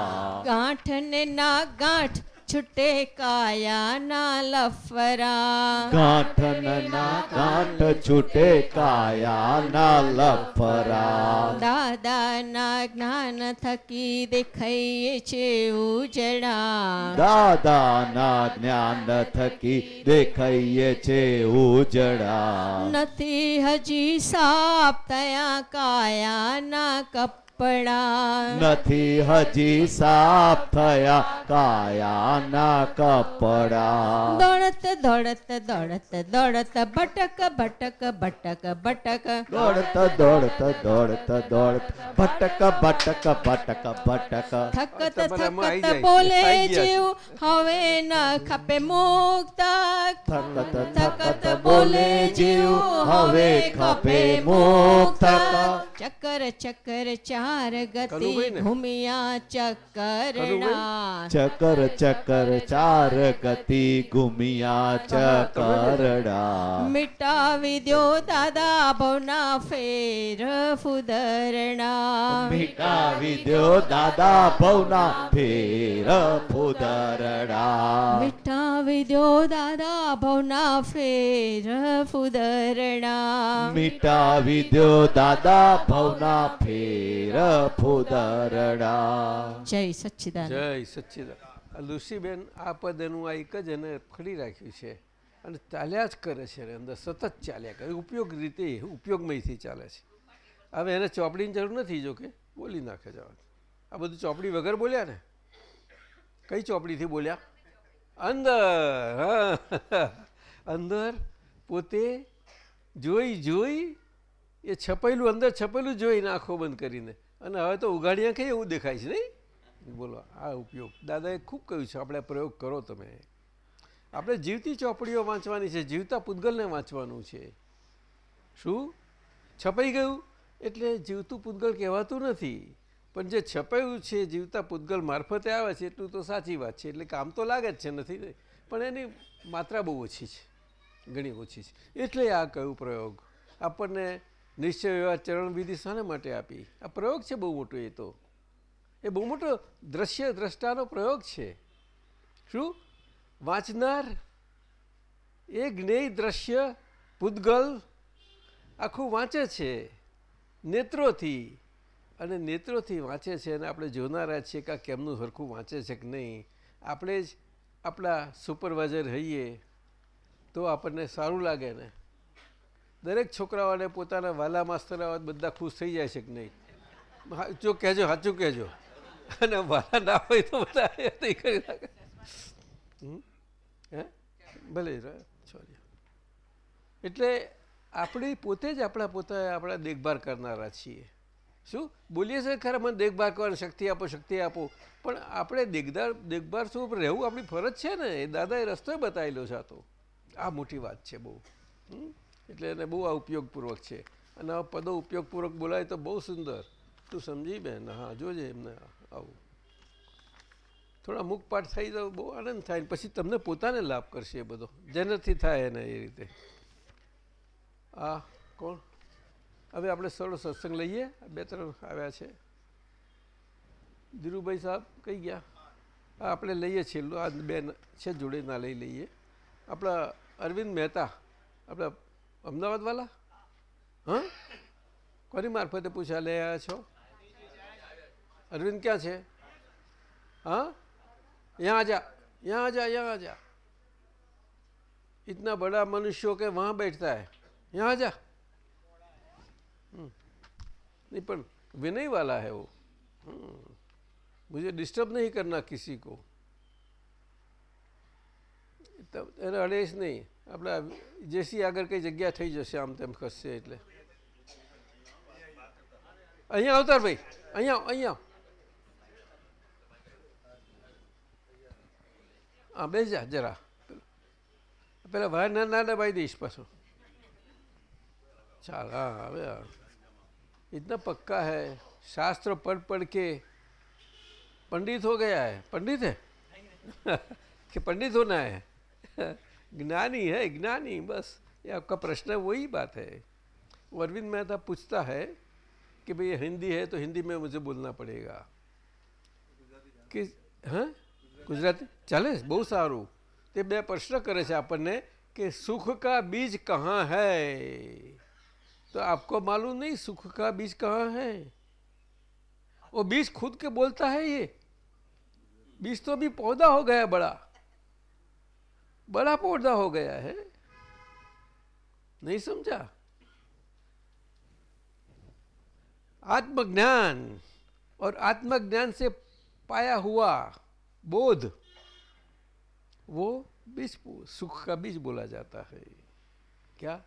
ગાંઠ ને ના ગાંઠ છૂટે કાયાના લફરા. ગાંઠ ના ગાંઠ છૂટે કાયાના લફરા. દાદાના જ્ઞાન થકી દેખાઈએ છે ઉજળા. દાદાના જ્ઞાન થકી દેખાઈએ છે ઉજળા. નથી હજી સાપ થયા કાયાના કપડા નથી હજી સાફ થયા કાયાના કપડા દોડત દોડત દોડત દોડત ભટક ભટક ભટક ભટક દોડત દોડત દોડત દોડત ભટક ભટક ભટક ભટક થકત તમારામાં આવી થકત જાય. બોલે આવી ગયા છે. જીવ હવે ન ખપે મુક્ત થકત થકત થકત બોલે જીવ હવે ખપે મુક્ત ચક્કર ચક્કર ચાર ગતિ? ઘૂમિયા ચક્કરડા ચકર ચકર ચાર ગતિ ઘુમિયા ચકરડા મિટાવી દો દાદા ભવના ફેર ફુદરણા. મિટાવી દો દાદા ભવના ફેર ફુદરણા. મિટાવી દો દાદા ભવના ફેર ફુદરણા. મિટાવી દો દાદા ભવના ફેર ફુદરડા જય સચ્ચિદાન જય સચ્ચિદાન લુસીબેન આ પદ એનું આ એક જ એને ફરી રાખ્યું છે અને ચાલ્યા જ કરે છે એને અંદર સતત ચાલ્યા કરે. ઉપયોગ રીતે ઉપયોગમયથી ચાલે છે. હવે એને ચોપડીની જરૂર નથી જો કે બોલી નાખે જવાનું. આ બધું ચોપડી વગર બોલ્યા ને? કઈ ચોપડીથી બોલ્યા? અંદર. હા. અંદર પોતે જોઈ જોઈ એ છપાયેલું અંદર છપાયેલું જોઈને આંખો બંધ કરીને અને હવે તો ઉઘાડી આંખે એવું દેખાય છે નહીં? બોલો, આ ઉપયોગ. દાદાએ ખૂબ કહ્યું છે, આપણે પ્રયોગ કરો તમે. આપણે જીવતી ચોપડીઓ વાંચવાની છે, જીવતા પૂતગલને વાંચવાનું છે. શું? છપાઈ ગયું? એટલે જીવતું પૂતગલ કહેવાતું નથી. પણ જે છપાયું છે, જીવતા પૂતગલ મારફતે આવે છે, એટલું તો સાચી વાત છે. એટલે કામ તો લાગે જ છે, નથી પણ એની માત્રા બહુ ઓછી છે, ઘણી ઓછી છે. એટલે આ કયું પ્રયોગ? આપણને નિશ્ચય વ્યવહાર ચરણ વિધિ શાને માટે આપી. આ પ્રયોગ છે બહુ મોટો એ તો. એ બહુ મોટો દ્રશ્ય દ્રષ્ટાનો પ્રયોગ છે. શું? વાંચનાર એ જ્ઞેય દ્રશ્ય પૂદગલ આખું વાંચે છે, નેત્રોથી. અને નેત્રોથી વાંચે છે અને આપણે જોનારા છીએ કે આ કેમનું સરખું વાંચે છે કે નહીં. આપણે જ આપણા સુપરવાઇઝર હઈએ તો આપણને સારું લાગે ને. દરેક છોકરાઓને પોતાના વાલા આવે બધા ખુશ થઈ જાય છે કે નહીં? જો કહેજો, સાચું કહેજો. અને વાલા ના હોય તો બધા નહીં કરી નાખે હે? ભલે સોરી એટલે આપણે પોતે જ આપણા પોતા આપણા દેખભાળ કરનારા છીએ. શું? બોલીએ છીએ, ખરા, મને દેખભાળ કરવાની શક્તિ આપો શક્તિ આપો. પણ આપણે દેખદાર, દેખભાળ શું રહેવું આપણી ફરજ છે ને. એ દાદાએ રસ્તો બતાવેલો છે આ તો. આ મોટી વાત છે બહુ. હમ? એટલે એને બહુ આ ઉપયોગપૂર્વક છે. અને આ પદો ઉપયોગપૂર્વક બોલાય તો બહુ સુંદર. તું સમજી બેન? હા, જોજે એમને આવું. થોડા મુખ પાઠ થઈ જાવ, બહુ આનંદ થાય પછી તમને પોતાને લાભ કરશે એ બધો. જેનાથી થાય એને એ રીતે. આ કોણ? હવે આપણે સરળ સત્સંગ લઈએ. બે ત્રણ આવ્યા છે. ધીરુભાઈ સાહેબ, કઈ ગયા? હા, આપણે લઈએ છેલ્લું. આ બે છે, જોડે ના લઈ લઈએ. આપણા અરવિંદ મહેતા, આપણા અમદાવાદવાલા હા કોની મારફતે પૂછા લઈ આવ્યા છો अरविंद क्या છે हाँ यहाँ आ जा यहाँ आ जा यहाँ आ जा इतना बड़ा मनुष्यों के वहाँ बैठता है यहाँ आ जा हम्म, नहीं पर विनय वाला है वो हम्म, मुझे डिस्टर्ब नहीं करना किसी को તબ એને અડેશ નહીં આપણે જેસી આગળ કઈ જગ્યા થઈ જશે આમ તેમ ખસશે એટલે અહીંયા અવતાર ભાઈ અહીંયા અહીંયા હા બેસ જા જરા પેલા વાર ના ના દબાઈ દઈશ પાછો ચાલ हाँ હવે हाँ। इतना पक्का है शास्त्र पढ़ पढ़ के पंडित हो गया है पंडित है कि पंडित होना है ज्ञानी है, ज्ञानी, बस। ये आपका प्रश्न है, वही बात है। वो अरविंद मेहता पूछता है कि भैया हिंदी है तो हिंदी में मुझे बोलना पड़ेगा। कि हाँ? गुजराती? चले, बहुत सारू। तो बे प्रश्न करे अपन ने कि सुख का बीज कहाँ है? तो आपको मालूम नहीं सुख का बीज कहाँ है? वो बीज खुद के बोलता है ये। बीज तो अभी पौधा हो गया बड़ा। बड़ा पौधा हो गया है। नहीं समझा? आत्मज्ञान और आत्मज्ञान से पाया हुआ बोध, वो बीज सुख का बीज बोला जाता है। क्या?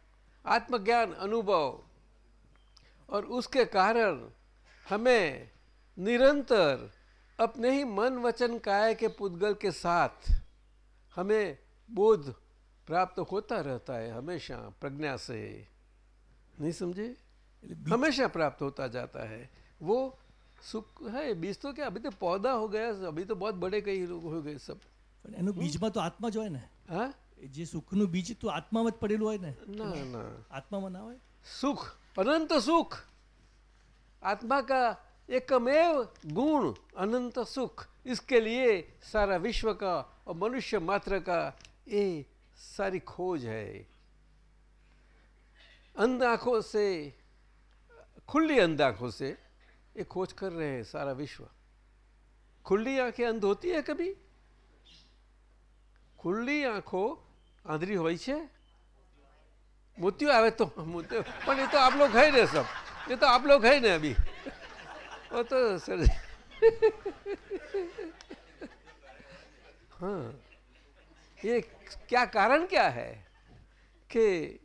आत्मज्ञान अनुभव और उसके कारण हमें निरंतर अपने ही मन वचन काय के पुद्गल के साथ हमें बोध प्राप्त होता रहता है हमेशा प्रज्ञा से नहीं समझे हमेशा प्राप्त होता जाता है वो सुख है बीज तो क्या अभी तो पौधा हो गया अभी तो बहुत बड़े कई लोग हो गए सब પણ એનું બીજમાં તો આત્મા જ હોય ને हाँ એ જે સુખનું બીજ તો આત્મામાં જ પડેલું હોય ને ना ना આત્મામાં ના હોય सुख अनंत सुख आत्मा का एकमेव गुण अनंत सुख इसके लिए सारा विश्व का और मनुष्य मात्र का ये सारी खोज है अंध आंखों से खुली अंध आंखों से ये खोज कर रहे हैं सारा विश्व खुली आंखें अंध होती है कभी खुली आंखों आंधरी હોય છે मोतियों आवे तो मोतियों पर ये तो आप लोग है ना सब ये तो आप लोग है ना अभी वो तो सर हाँ ये क्या कारण क्या है कि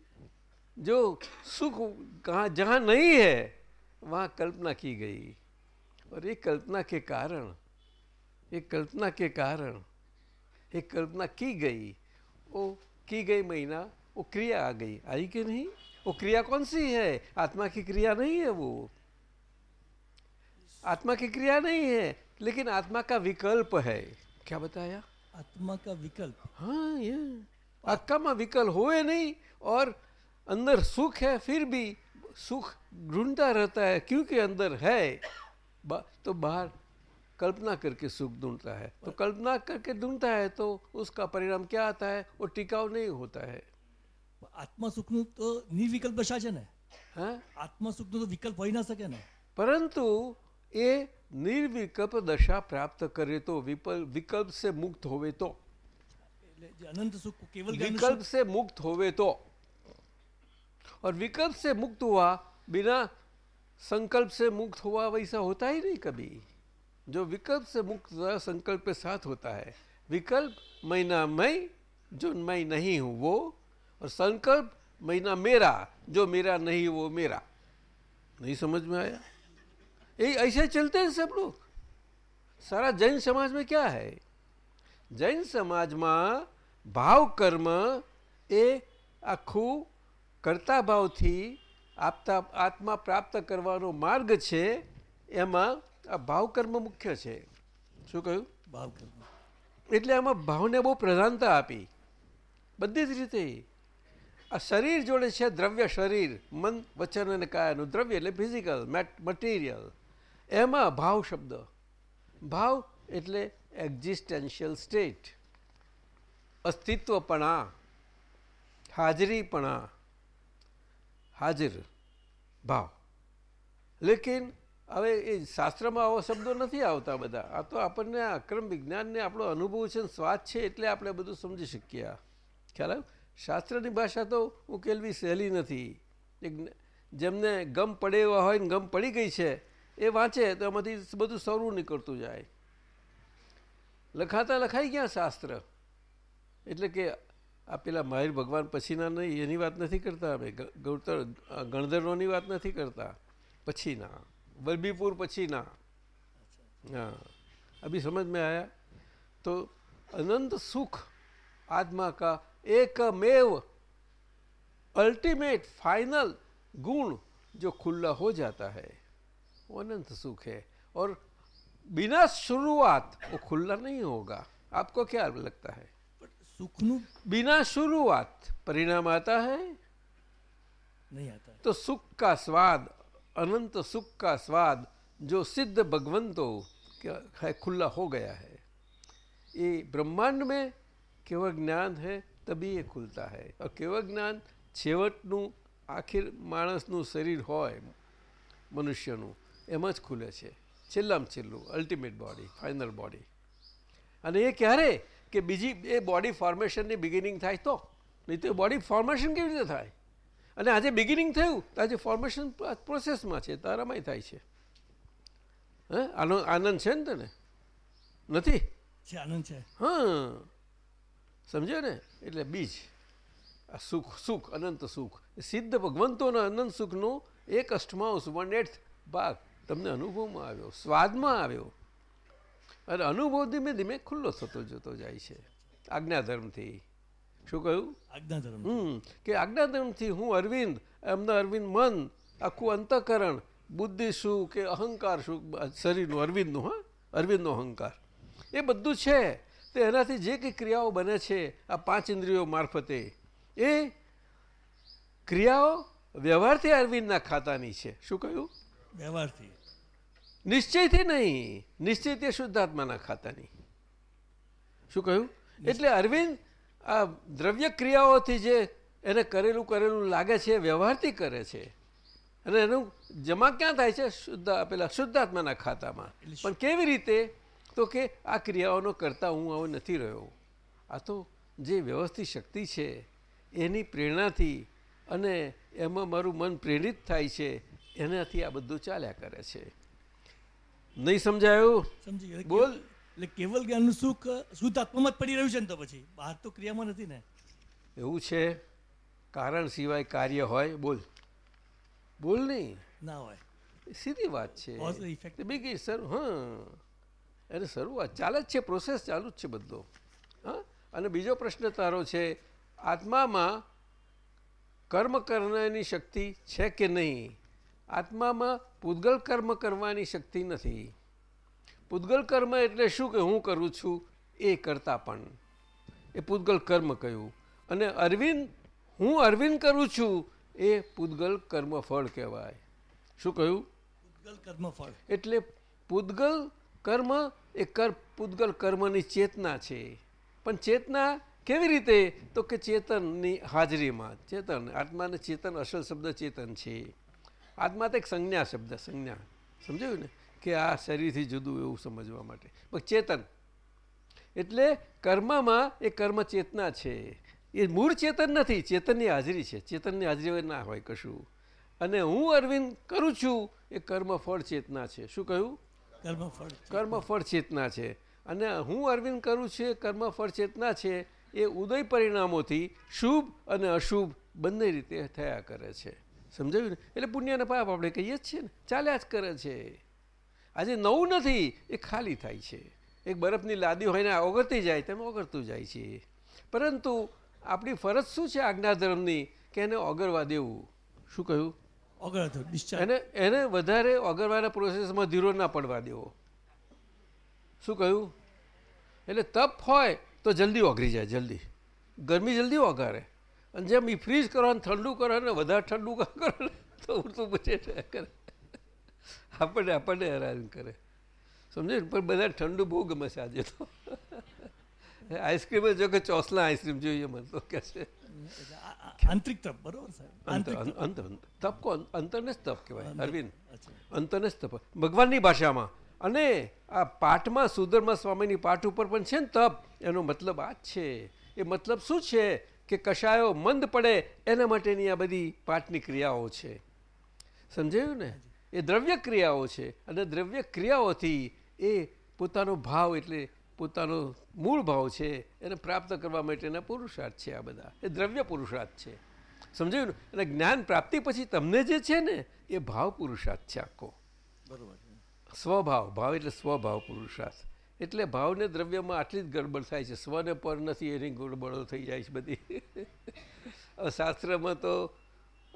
जो सुख कहाँ जहाँ नहीं है, वहाँ कल्पना की गई। और ये कल्पना के कारण, ये कल्पना के कारण, ये कल्पना की गई। वो की गई महीना, वो क्रिया आ गई। आई कि नहीं? वो क्रिया कौन सी है? आत्मा की क्रिया नहीं है वो। आत्मा की क्रिया नहीं है, लेकिन आत्मा का विकल्प है। क्या बताया? આત્મા કા વિકલ્પ हाँ ये आत्मा में विकल्प हुए नहीं और अंदर सुख है फिर भी सुख ढूंढता रहता है क्योंकि अंदर है बा, तो बाहर कल्पना करके सुख ढूंढता है तो कल्पना करके ढूंढता है तो उसका परिणाम क्या आता है वो टिकाऊ नहीं होता है આત્મા સુખનું તો નિર્વિકલ્પ દશા છે ને हाँ આત્મા સુખનું તો વિકલ્પ હોઈ ના શકે ને परंतु ये निर्विकल्प दशा प्राप्त करे तो विपल विकल्प से मुक्त होवे तो એટલે જે અનંત સુખ કેવલ જ્ઞાનનું विकल्प સુખ से मुक्त होवे तो और विकल्प से मुक्त हुआ बिना संकल्प से मुक्त हुआ वैसा होता ही नहीं कभी जो विकल्प से मुक्त हुआ संकल्प के साथ होता है विकल्प महीना मैं जो मैं नहीं हूँ वो और संकल्प महीना मेरा जो मेरा नहीं वो मेरा नहीं समझ में आया ये ऐसे चलते हैं सब लोग सारा जैन समाज में क्या है જૈન સમાજમાં ભાવ કર્મ એ આખું કરતા ભાવથી આપતા આત્મા પ્રાપ્ત કરવાનો માર્ગ છે એમાં આ ભાવ કર્મ મુખ્ય છે શું કહ્યું ભાવ કર્મ એટલે આમાં ભાવને બહુ પ્રધાનતા આપી બધી જ રીતે આ શરીર જોડે છે દ્રવ્ય શરીર મન વચન અને કાયાનું દ્રવ્ય એટલે ફિઝિકલ મટીરિયલ એમાં ભાવ શબ્દ. ભાવ એટલે એક્ઝિસ્ટેન્શિયલ સ્ટેટ અસ્તિત્વપણા, હાજરીપણા, હાજર ભાવ. લેકિન હવે એ શાસ્ત્રમાં આવો શબ્દો નથી આવતા બધા. આ તો આપણને અક્રમ વિજ્ઞાનને આપણો અનુભવ છે સ્વાદ છે એટલે આપણે બધું સમજી શકીએ. ખ્યાલ શાસ્ત્રની ભાષા તો ઉકેલવી સહેલી નથી. જેમને ગમ પડે હોય ને ગમ પડી ગઈ છે એ વાંચે તો એમાંથી બધું સરું નીકળતું જાય લખાતા લખાઈ ગયા શાસ્ત્ર એટલે કે આ પેલા માહિર ભગવાન પછીના નહીં એની વાત નથી કરતા અમે ગ- ગૌતર અ, ગણધર્વોની વાત નથી કરતા પછીના વલ્લભીપુર પછીના हाँ अभी समझ में आया तो अनंत सुख आत्मा का एकमेव अल्टीमेट फाइनल गुण जो खुला हो जाता है वो अनंत सुख है और बिना शुरुआत वो खुला नहीं होगा आपको क्या लगता है પણ સુખનું बिना शुरुआत परिणाम आता है નહીં આતા तो सुख का स्वाद अनंत सुख का स्वाद जो सिद्ध भगवंतो क्या है खुला हो गया है ये ब्रह्मांड में केवल ज्ञान है तभी ये खुलता है और केवल જ્ઞાન છેવટનું આખિર માણસનું શરીર હોય મનુષ્યનું એમાં જ ખુલે છે. છેલ્લામાં છેલ્લું અલ્ટિમેટ બોડી ફાઇનલ બોડી અને એ ક્યારે? કે બીજી એ બોડી ફોર્મેશનની બિગિનિંગ થાય તો? નહીં તો બોડી ફોર્મેશન કેવી રીતે થાય? અને આજે બિગિનિંગ થયું તો આજે ફોર્મેશન પ્રોસેસમાં છે તારામાંય થાય છે. હે? આનો આનંદ છે ને તને? નથી? આનંદ છે. હા. સમજ્યો ને? એટલે બીજ. આ સુખ સુખ અનંત સુખ. સિદ્ધ ભગવંતોના અનંત સુખનો એક અષ્ટમાંશ વન એટ ભાગ. તમને અનુભવમાં આવ્યો સ્વાદમાં આવ્યો. અને અનુભવ ધીમે ધીમે ખુલ્લો થતો જતો જાય છે આજ્ઞાધર્મથી. શું કહ્યું? આજ્ઞાધર્મ હમ કે આજ્ઞાધર્મથી હું અરવિંદ એમના અરવિંદ મન આખું અંતઃકરણ બુદ્ધિ શું કે અહંકાર શું શરીરનું અરવિંદનું હા? અરવિંદનો અહંકાર. એ બધું છે. તે એનાથી જે કંઈ ક્રિયાઓ બને છે આ પાંચ ઇન્દ્રિયો મારફતે એ ક્રિયાઓ વ્યવહારથી અરવિંદના ખાતાની છે. શું કહ્યું? વ્યવહારથી. નિશ્ચયથી નહીં નિશ્ચય તે શુદ્ધાત્માના ખાતાની. શું કહ્યું? એટલે અરવિંદ આ દ્રવ્ય ક્રિયાઓથી જે એને કરેલું કરેલું લાગે છે વ્યવહારથી કરે છે અને એનું જમા ક્યાં થાય છે? શુદ્ધ પેલા શુદ્ધાત્માના ખાતામાં. પણ કેવી રીતે? તો કે આ ક્રિયાઓનો કરતા હું હવે નથી રહ્યો. આ તો જે વ્યવસ્થિત શક્તિ છે એની પ્રેરણાથી અને એમાં મારું મન પ્રેરિત થાય છે એનાથી આ બધું ચાલ્યા કરે છે. નહીં સમજાયું? સમજી ગયો. બોલ. એટલે કેવલ જ્ઞાનનું સુખ શુદ્ધ આત્મામાં જ પડી રહ્યું છે ને તો પછી? બહાર તો ક્રિયામાં નથી ને. એવું છે? કારણ સિવાય કાર્ય હોય? બોલ. બોલ નહીં. ના હોય. સીધી વાત છે. તે બીજી સર હા. એને શરૂઆત ચાલે જ છે પ્રોસેસ ચાલુ જ છે બધો. હા? અને બીજો પ્રશ્ન તારો છે આત્મામાં કર્મ કરનારની શક્તિ છે કે નહીં? આત્મામાં પૂદગલ કર્મ કરવાની શક્તિ નથી. પૂદગલ કર્મ એટલે શું કે હું કરું છું? એ કરતા પણ. એ પૂદગલ કર્મ કહ્યું અને અરવિંદ હું અરવિંદ કરું છું? એ પૂદગલ કર્મ ફળ કહેવાય. શું કહ્યું? પૂતગલ કર્મ ફળ એટલે પૂદગલ કર્મ એ કર પૂદગલ કર્મની ચેતના છે. પણ ચેતના કેવી રીતે? તો કે ચેતનની હાજરીમાં. ચેતન આત્માને ચેતન અસલ શબ્દ ચેતન છે. આત્મા તો એક સંજ્ઞા શબ્દ સંજ્ઞા. સમજાયું ને? કે આ શરીરથી જુદું એવું સમજવા માટે. પણ ચેતન. એટલે કર્મમાં એ કર્મ ચેતના છે. એ મૂળ ચેતન નથી ચેતનની હાજરી છે. ચેતનની હાજરી ના હોય કશું. અને હું અરવિંદ કરું છું એ કર્મ ફળ ચેતના છે. શું કહ્યું? કર્મ ફળ કર્મ ફળ ચેતના છે. અને હું અરવિંદ કરું છું એ કર્મ ફળ ચેતના છે. એ ઉદય પરિણામોથી શુભ અને અશુભ બંને રીતે થયા કરે છે. સમજાયું ને? એટલે પુણ્યના પાપ આપણે કહીએ જ છીએ ને. ચાલ્યા જ કરે છે. આજે નવું નથી એ ખાલી થાય છે. એક બરફની લાદી હોય ને ઓગળતી જાય તેમ ઓગળતું જાય છે. પરંતુ આપણી ફરજ શું છે આજ્ઞાધર્મની કે એને ઓગળવા દેવું? શું કહ્યું? એને એને વધારે ઓગળવાના પ્રોસેસમાં ધીરો ના પડવા દેવો. શું કહ્યું? એટલે તપ હોય તો જલ્દી ઓગળી જાય જલ્દી. ગરમી જલ્દી ઓગાળે. અને જેમ એ ફ્રીઝ કરો અને ઠંડુ કરો ને વધારે ઠંડુ કરો ને તો ઉડતું બચે કરે. આપણને આપણને હેરાન કરે. સમજે પણ બધા ઠંડુ બહુ ગમે છે આજે તો. આઈસ્ક્રીમ જો કે ચોસલા આઈસ્ક્રીમ જોઈએ મને તો કે છે. આંતરિક તપ બરોબર સાહેબ? અંતર તપ. કોણ? અંતરને જ તપ કહેવાય અરવિંદ. અંતરને જ તપ. ભગવાનની ભાષામાં. અને આ પાઠમાં સુધર્મા સ્વામીની પાઠ ઉપર પણ છે ને તપ? એનો મતલબ આ જ છે. એ મતલબ શું છે? કે કશાયો મંદ પડે એના માટેની આ બધી પાઠની ક્રિયાઓ છે. સમજાયું ને? એ દ્રવ્ય ક્રિયાઓ છે અને દ્રવ્ય ક્રિયાઓથી એ પોતાનો ભાવ એટલે પોતાનો મૂળ ભાવ છે એને પ્રાપ્ત કરવા માટેના પુરુષાર્થ છે આ બધા. એ દ્રવ્ય પુરુષાર્થ છે. સમજાયું ને? અને જ્ઞાન પ્રાપ્તિ પછી તમને જે છે ને એ ભાવ પુરુષાર્થ છે આખો. બરાબર સ્વભાવ ભાવ એટલે સ્વભાવ પુરુષાર્થ. એટલે ભાવને દ્રવ્યમાં આટલી જ ગડબડ થાય છે. સ્વને પર નથી એની ગડબડો થઈ જાય છે બધી. શાસ્ત્રમાં તો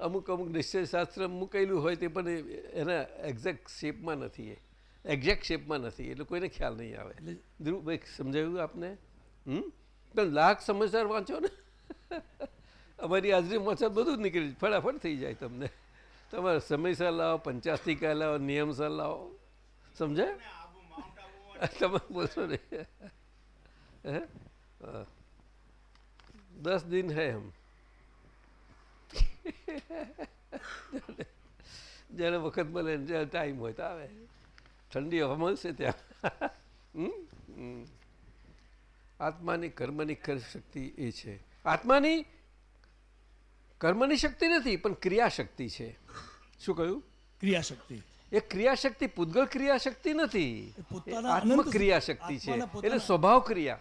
અમુક અમુક નિશ્ચય શાસ્ત્ર મૂકેલું હોય તે પણ એના એક્ઝેક્ટ શેપમાં નથી એ. એક્ઝેક્ટ શેપમાં નથી એટલે કોઈને ખ્યાલ નહીં આવે. ધ્રુવભાઈ સમજાયું આપને? હમ? પણ લાખ સમાચાર વાંચો ને. અમારી હાજરી વાંચો બધું જ નીકળી ફટાફટ થઈ જાય તમને. તમારે સમયસર લાવો પંચાસ્તિકા લાવો નિયમસર લાવો. સમજાય? તમે બોલશો ને. દસ દિન હૈ હમ. જ્યારે વખત મળે જ્યારે ટાઈમ હોય તો આવે. ઠંડી હવા મળશે ત્યાં. આત્માની કર્મની શક્તિ એ છે. આત્માની કર્મની શક્તિ નથી, પણ ક્રિયાશક્તિ છે. શું કહ્યું? ક્રિયાશક્તિ. એ ક્રિયાશક્તિ પૂતગલ ક્રિયાશક્તિ નથી. આત્મ ક્રિયાશક્તિ છે. એટલે સ્વભાવ ક્રિયા.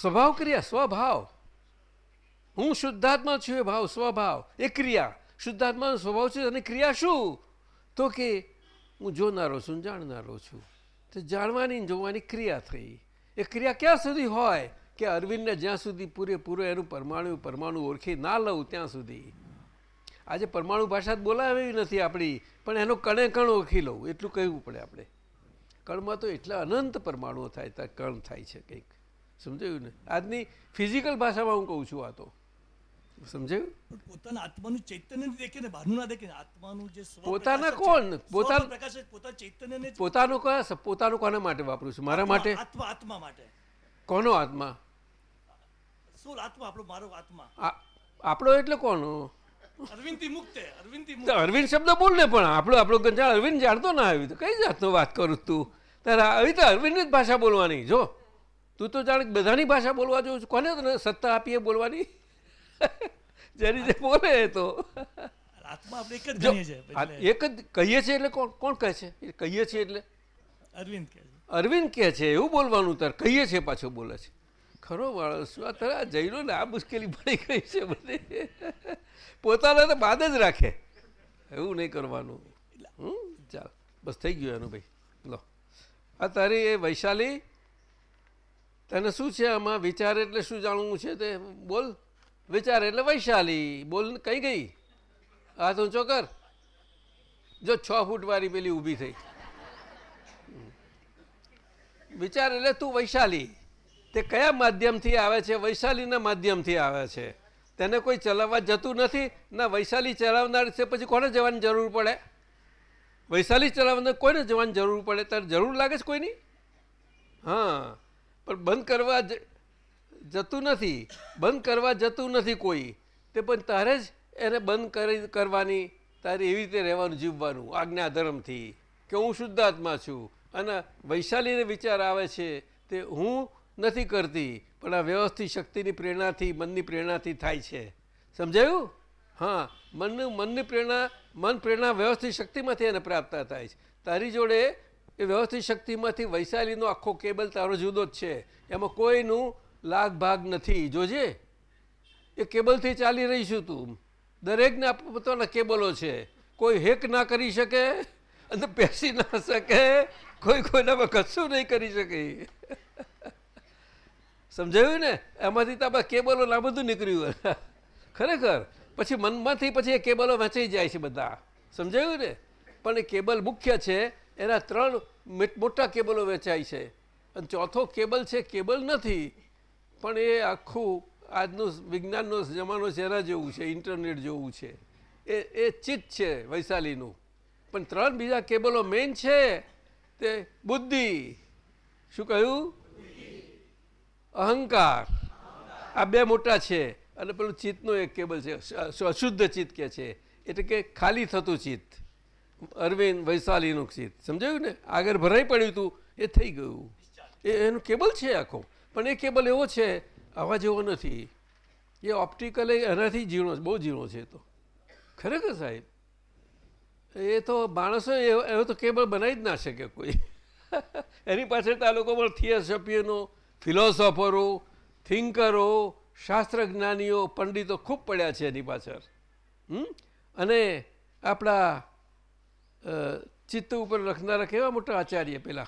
સ્વભાવ ક્રિયા સ્વભાવ. હું શુદ્ધાત્મા છું એ ભાવ સ્વભાવ. એ ક્રિયા. શુદ્ધાત્માનો સ્વભાવ છે અને ક્રિયા શું? તો કે હું જોનારો છું જાણનારો છું. તો જાણવાની જોવાની ક્રિયા થઈ. એ ક્રિયા ક્યાં સુધી હોય? કે અરવિંદને જ્યાં સુધી પૂરેપૂરો એનું પરમાણુ પરમાણુ ઓળખી ના લઉં ત્યાં સુધી. આજે પરમાણુ ભાષા જ બોલાવે એવી નથી આપણી પણ એનો કણે કણ ઓળખી લઉં એટલું કહેવું પડે આપણે. કણમાં તો એટલા અનંત પરમાણુઓ થાય ત્યાં કણ થાય છે કંઈક. સમજાયું ને? આજની ફિઝિકલ ભાષામાં હું કહું છું આ તો. સમજાયું? પોતાના આત્માનું ચૈતન્ય દેખે ને બહારનું ના દેખે આત્માનું જે પોતાના કોણ? પોતાનું- ચૈતન્ય પોતાનું કયા પોતાનું કોના માટે વાપરું છું? મારા માટે? આત્મા આત્મા માટે. કોનો આત્મા? શું આત્મા આપણો મારો આત્મા. આપણો એટલે કોનો? અરવિંદથી મુક્ત અરવિંદથી અરવિંદ શબ્દ બોલ ને પણ. આપણો આપણો કંચાળ અરવિંદ જાણતો ના આવી કઈ જાતનો વાત કરું તું? તારે આવી તો અરવિંદની જ ભાષા બોલવાની જો. તું તો જાણે બધાની ભાષા બોલવા જો કોને તને સત્તા આપીએ બોલવાની? જેની જે બોલે તો. એક જ કહીએ છીએ એટલે કોણ કોણ કહે છે? એ કહીએ છીએ એટલે? અરવિંદ કહે છે. અરવિંદ કહે છે. એવું બોલવાનું તાર. કહીએ છીએ પાછો બોલે છે. ખરો માણસ આ તારે આ જૈનો ને આ મુશ્કેલી પડી ગઈ છે મને પોતાના બાદ જ રાખે. એવું નહીં કરવાનું. ચાલ, બસ થઈ ગયું એનું ભાઈ. લો. આ તારી એ વૈશાલી, તને શું છે આમાં વિચાર એટલે શું જાણવું છે તે? બોલ. વિચાર એટલે વૈશાલી. બોલ, કઈ ગઈ? આ તું ચોકર જો છ ફૂટ વાળી પેલી ઊભી થઈ. વિચાર એટલે તું વૈશાલી. તે કયા માધ્યમથી આવે છે? વૈશાલીના માધ્યમથી આવે છે. તેને કોઈ ચલાવવા જતું નથી? ના, વૈશાલી ચલાવનાર છે, પછી કોને જવાની જરૂર પડે? વૈશાલી ચલાવનાર કોઈને જવાની જરૂર પડે? તારે જરૂર લાગે છે કોઈની? હા, પણ બંધ કરવા જતું નથી. બંધ કરવા જતું નથી કોઈ. તે પણ તારે જ એને બંધ કરી, કરવાની, તારે એવી રીતે રહેવાનું, જીવવાનું આજ્ઞાધર્મથી કે હું શુદ્ધાત્મા છું. અને વૈશાલીને વિચાર આવે છે, તે હું નથી કરતી, પણ આ વ્યવસ્થિત શક્તિની પ્રેરણાથી, મનની પ્રેરણાથી થાય છે. સમજાયું? હા, મનનું, મનની પ્રેરણા, મન પ્રેરણા વ્યવસ્થિત શક્તિમાંથી એને પ્રાપ્ત થાય છે. તારી જોડે એ વ્યવસ્થિત શક્તિમાંથી વૈશાલીનો આખો કેબલ તારો જુદો જ છે. એમાં કોઈનું લાગ ભાગ નથી. જોજે. એ કેબલથી ચાલી રહીશું તું. દરેકને પોતાના કેબલો છે. કોઈ હેક ના કરી શકે અને પેસી ના શકે. કોઈ કોઈનામાં કશું નહીં કરી શકે. સમજાયું ને? એમાંથી તો કેબલો ના બધું નીકળ્યું ખરેખર. પછી મનમાંથી પછી એ કેબલો વહેંચાઈ જાય છે બધા. સમજાયું ને? પણ એ કેબલ મુખ્ય છે, એના ત્રણ મોટા કેબલો વેચાય છે. અને ચોથો કેબલ છે, કેબલ નથી. પણ એ આખું આજનું વિજ્ઞાનનો જમાનો છે, એના જેવું છે, ઇન્ટરનેટ જેવું છે. એ એ ચિત્ત છે વૈશાલીનું. પણ ત્રણ બીજા કેબલો મેઇન છે, તે બુદ્ધિ. શું કહ્યું? અહંકાર. આ બે મોટા છે. અને પેલું ચિત્તનું એક કેબલ છે. અશુદ્ધ ચિત્ત કે છે. એટલે કે ખાલી થતું ચિત્ત. અરવિંદ વૈશાલીનું ચિત્ત. સમજાયું ને? આગળ ભરાઈ પડ્યું હતું એ થઈ ગયું. એ, એનું કેબલ છે આખો. પણ એ કેબલ એવો છે, આવા જેવો નથી. એ ઓપ્ટિકલ એનાથી ઝીણો બહુ ઝીણો છે તો. ખરેખર સાહેબ? એ તો માણસો એવો તો કેબલ બનાવી જ ના શકે કોઈ. એની પાછળ તો આ લોકો પણ થિયોસોફીનો ફિલોસોફરો, થિંકરો, શાસ્ત્રજ્ઞાનીઓ, પંડિતો ખૂબ પડ્યા છે એની પાછળ. અને આપણા ચિત્ત ઉપર લખનારા કેવા મોટા આચાર્ય પેલા?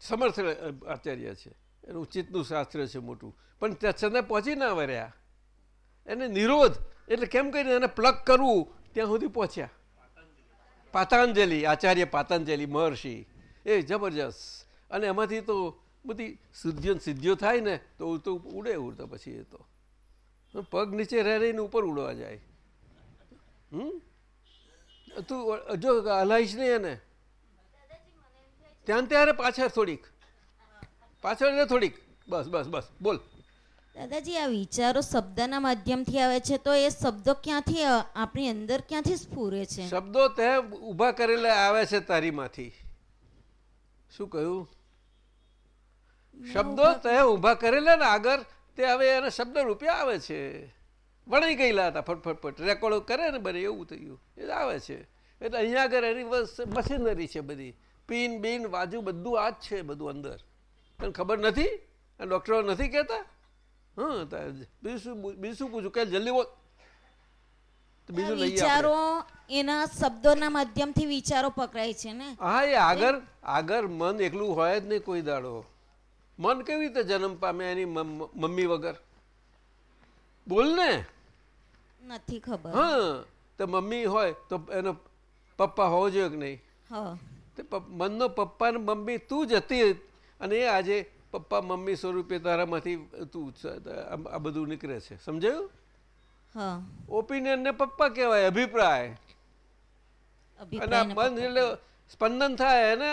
સમર્થ આચાર્ય છે. એનું ચિત્તનું શાસ્ત્ર છે મોટું. પણ છતાં પહોંચી ના વર્યા. એને નિરોધ, એટલે કેમ કરીને એને પ્લગ કરવું, ત્યાં સુધી પહોંચ્યા. પાતાંજલિ, આચાર્ય પાતાંજલિ મહર્ષિ, એ જબરજસ્ત. અને એમાંથી તો બધી સિદ્ધિઓ સિદ્ધિઓ થાય ને, તો તો ઉડે ઉડતા પછી એ તો. પગ નીચે રહે રહીને ઉપર ઉડવા જાય. હમ? તું જો હલાઈશ નહીં એને? ત્યાં ત્યારે પાછળ થોડીક. પાછળ ને થોડીક. બસ બસ બસ, બોલ. દાદાજી આ વિચારો શબ્દના માધ્યમથી આવે છે તો એ શબ્દો ક્યાંથી આપણી અંદર ક્યાંથી સ્ફુરે છે? શબ્દો તે ઊભા કરેલા આવે છે તારીમાંથી. શું કહ્યું? શબ્દો તે ઊભા કરેલા ને આગળ તે હવે એને શબ્દ રૂપિયા આવે છે. વણાઈ ગયેલા હતા ફટફટ રેકોર્ડો કરે ને બને એવું થયું. એ આવે છે. એટલે અહીંયા આગળ એની મશીનરી છે બધી. પીન બીન વાજુ બધું આ જ છે બધું અંદર. તને ખબર નથી? ડૉક્ટરો નથી કહેતા? હા બીજું શું બીજું શું પૂછું કે જલ્દી બોલ. બીજું લઈએ વિચારો એના શબ્દોના માધ્યમથી વિચારો પકડાય છે ને. હા એ આગળ આગળ મન એકલું હોય જ નહીં કોઈ દાડો. મન કેવી રીતે જન્મ પામે એની મમ્મી વગર? બોલ ને. નથી ખબર. હા તો મમ્મી હોય તો એનો પપ્પા હોવો જોઈએ કે નહીં? મન નો મનનો પપ્પા ને મમ્મી તું જ હતી અને એ આજે પપ્પા મમ્મી સ્વરૂપે તારામાંથી તું આ બધું નીકળે છે. સમજાયું? હા. ઓપિનિયન ને પપ્પા કહેવાય અભિપ્રાય. અને મન એટલે સ્પંદન થાય એને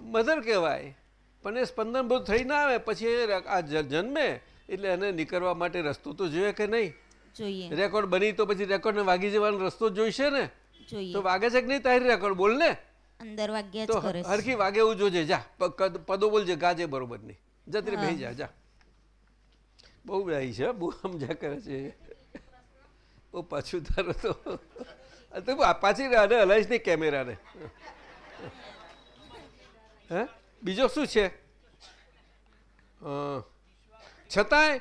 મધર કહેવાય. પણ એ સ્પંદન બધું થઈ ના આવે પછી આ જન્મે એટલે એને નીકળવા માટે રસ્તો તો જોઈએ કે નહીં? રેકોર્ડ બની તો પછી રેકોર્ડને વાગી જવાનો રસ્તો જોઈશે ને? તો વાગે છે કે નહીં? તારી રેકોર્ડ બોલ ને. અંદર વાગ્યા જ કરે છે. હરખી વાગે એવું જોજે જા. પદો બોલજે ગાજે બરોબર નહીં. જતરી ભાઈ જા જા. બહુ બેહી છે બહુ સમજા કરે છે. ઓ પાછું તારો તો તો પાછી આને હલાઈશ નહીં કેમેરાને. હે? બીજો શું છે? છતાંય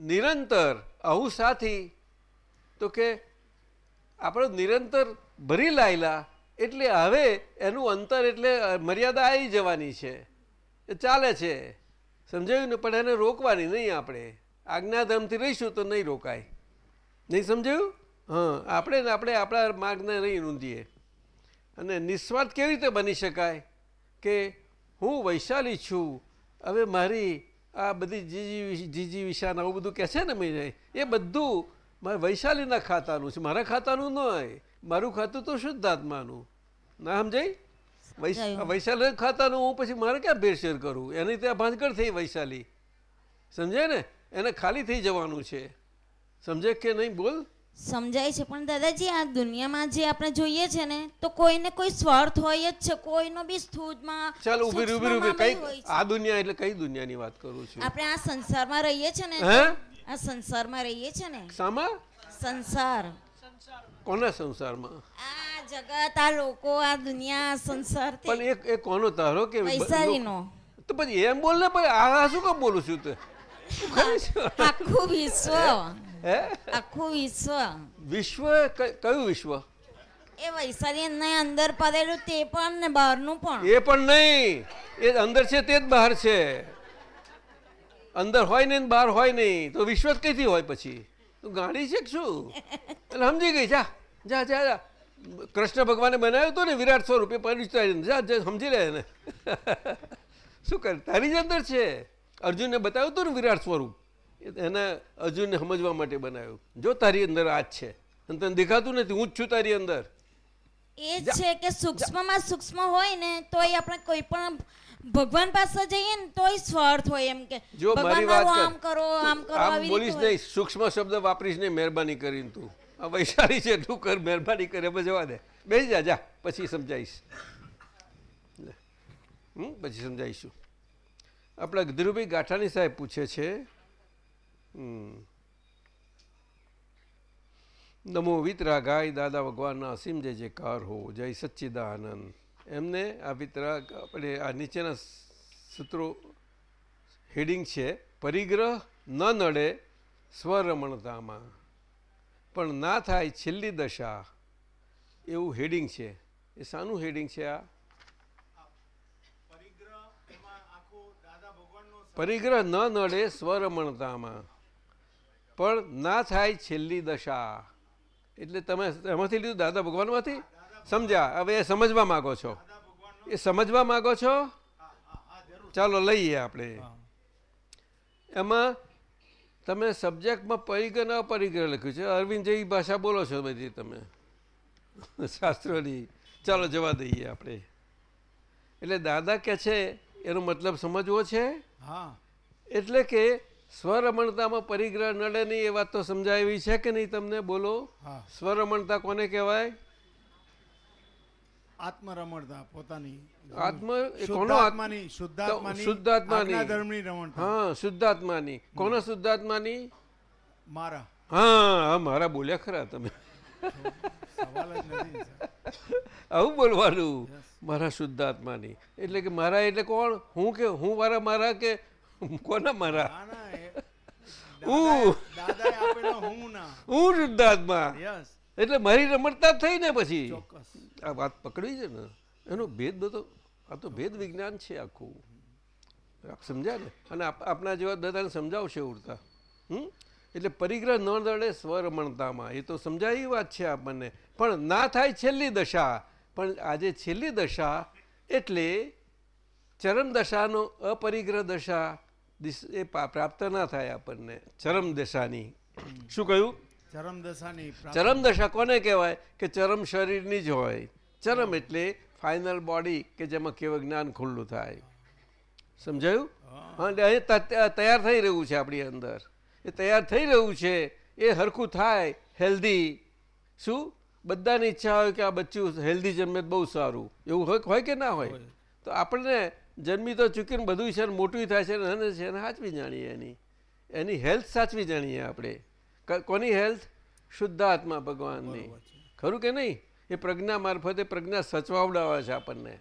નિરંતર આવું સાથી તો કે આપણે નિરંતર ભરી લાયેલા એટલે હવે એનું અંતર એટલે મર્યાદા આવી જવાની છે. એ ચાલે છે. સમજાયું ને? પણ એને રોકવાની નહીં આપણે. આજ્ઞાધર્મથી રહીશું તો નહીં રોકાય. નહીં સમજાયું? હા, આપણે ને આપણે આપણા માર્ગને નહીં નોંધીએ અને નિસ્વાર્થ કેવી રીતે બની શકાય કે હું વૈશાલી છું, હવે મારી આ બધી જીજી જીજી વિશાન, આવું બધું કહે છે ને મેં? એ બધું મારે વૈશાલીના ખાતાનું છે. મારા ખાતાનું ન હોય. મારું ખાતું તો શુદ્ધાત્માનું ના સમજાય? વૈશાલી ખાતાનું હું પછી મારે ક્યાં ભેળસેળ કરું? એની ત્યાં ભાંજગડ થઈ વૈશાલી. સમજાય ને? એને ખાલી થઈ જવાનું છે. સમજે કે નહીં? બોલ. સમજાય છે પણ દાદાજી આ દુનિયામાં જે આપણે જોઈએ છે ને તો કોઈને કોઈ સ્વાર્થ હોય જ છે કોઈનો બી સ્થૂળમાં ચાલ ઊભી ઊભી ઊભી કઈ આ દુનિયા એટલે કઈ દુનિયાની વાત કરું છું? આપણે આ સંસારમાં રહીએ છે ને આ સંસારમાં રહીએ છે ને સામા સંસાર. કોના સંસારમાં? આ જગત આ લોકો આ દુનિયા સંસાર પણ એક એ કોનો તારો કે બ- તો પછી એમ બોલ ને પણ આ શું કામ બોલું છું તે? આખું વિશ્વ. હે? આખું વિશ્વ. વિશ્વ કયું વિશ્વ? એ વૈશાલી ને અંદર પડેલું તે પણ ને બહારનું પણ. એ પણ નહીં. એ અંદર છે તે જ બહાર છે. અંદર હોય નહીં બહાર હોય નહીં. તો વિશ્વ જ કઈથી હોય પછી? તું ગાડી છે શું? એટલે સમજી ગઈ જા જા જા જા. કૃષ્ણ ભગવાને બનાવ્યો હતો ને વિરાટ સ્વરૂપે પરિચય જા જા સમજી લે એને. શું કરે? તારી જ અંદર છે. અર્જુનને બતાવ્યું હતું ને વિરાટ સ્વરૂપ. એને અર્જુનને સમજવા માટે બનાવ્યું. જો તારી અંદર આ જ છે. અને તને દેખાતું નથી હું જ છું તારી અંદર. એ જ છે કે સૂક્ષ્મમાં સૂક્ષ્મ હોય ને તો એ આપણે કોઈ પણ ભગવાન પાસે જઈએ ને તોય સ્વાર્થ હોય એમ કે જો મારી વાત આમ કરો આમ કરો આવી બોલીશ નહીં સૂક્ષ્મ શબ્દ વાપરીશ નહીં મહેરબાની કરીને તું. આ વૈશાળી છે તું કર મહેરબાની કરે એમાં જવા દે. બેસી જા જા પછી સમજાવીશ. હમ પછી સમજાવીશું. આપણા ધીરુભાઈ ગાંઠાણી સાહેબ પૂછે છે હમ. નમો વિતરાગાય દાદા ભગવાનના અસીમ જય જયકાર હો જય સચ્ચિદાનંદ. એમને આ વિતરાગ આપણે આ નીચેના સૂત્રો હેડિંગ છે, પરિગ્રહ ન નડે સ્વરમણતામાં, પણ ના થાય છેલ્લી દશા. એવું હેડિંગ છે. એ શાનું હેડિંગ છે આ? પરિગ્રહ ન નડે સ્વરમણતામાં, પણ ના થાય છેલ્લી દશા. એટલે તમે એમાંથી લીધું? દાદા ભગવાનમાંથી? સમજ્યા? હવે એ સમજવા માગો છો. એ સમજવા માગો છો? ચાલો લઈએ આપણે. એમાં તમે સબ્જેક્ટમાં પરિગ્રહ ન પરિગ્રહ લખ્યું છે. અરવિંદ જેવી ભાષા બોલો છો બધી તમે. શાસ્ત્રોની. ચાલો જવા દઈએ આપણે. એટલે દાદા કે છે એનો મતલબ સમજવો છે? હા. એટલે કે સ્વરમણતામાં પરિગ્રહ નડે નહીં એ વાત તો સમજાવી છે કે નહીં તમને? બોલો. હા. સ્વરમણતા કોને કહેવાય? આત્મરમણતા પોતાની આત્મ કોનો આત્મ- શુદ્ધાત્માની. શુદ્ધાત્માની શુદ્ધાત્માની. રમણતા હા શુદ્ધાત્માની. કોના શુદ્ધાત્માની? મારા. હા હા મારા બોલ્યા ખરા તમે. આવું બોલવાનું? મારા શુદ્ધાત્માની. એટલે કે મારા એટલે કોણ? હું કે હું મારા મારા કે કોના મારા? હું. હું શુદ્ધાત્મા. યસ એટલે મારી રમણતા થઈ ને પછી. આ વાત પકડી છે ને એનો ભેદ બધો આ તો ભેદ વિજ્ઞાન છે આખું. આપ સમજ્યા ને? અને આપ- આપણા જેવા બધાને સમજાવશે ઉડતા. હમ? એટલે પરિગ્રહ ન દળે સ્વરમણતામાં. એ તો સમજાય વાત છે આપણને. પણ ના થાય છેલ્લી દશા. પણ આજે છેલ્લી દશા એટલે ચરમ દશાનો અપરિગ્રહ દશા દિશ- એ પ્રાપ્ત ના થાય આપણને. ચરમ દશાની. શું કહ્યું? ચરમ દશાની પ્રાપ્તિ. દશા કોને કહેવાય? કે ચરમ શરીરની જ હોય. ચરમ એટલે ફાઇનલ બોડી કે જેમાં કેવળ જ્ઞાન ખુલ્લું થાય. સમજાયું? હા, અહીં તૈયાર થઈ રહ્યું છે આપણી અંદર. એ તૈયાર થઈ રહ્યું છે એ હરખું થાય હેલ્ધી શું? બધાની ઈચ્છા હોય કે આ બચ્ચું હેલ્ધી જન્મે બહુ સારું. એવું હોય હોય કે ના હોય? તો આપણને જન્મી તો ચૂકીને બધું છે મોટું થાય છે અને છે એને સાચવી જાણીએ એની. એની હેલ્થ સાચવી જાણીએ આપણે. કોની હેલ્થ? શુદ્ધ આત્મા ભગવાનની. ખરું કે નહીં? એ પ્રજ્ઞા મારફતે પ્રજ્ઞા સચવાવડાવે છે આપણને.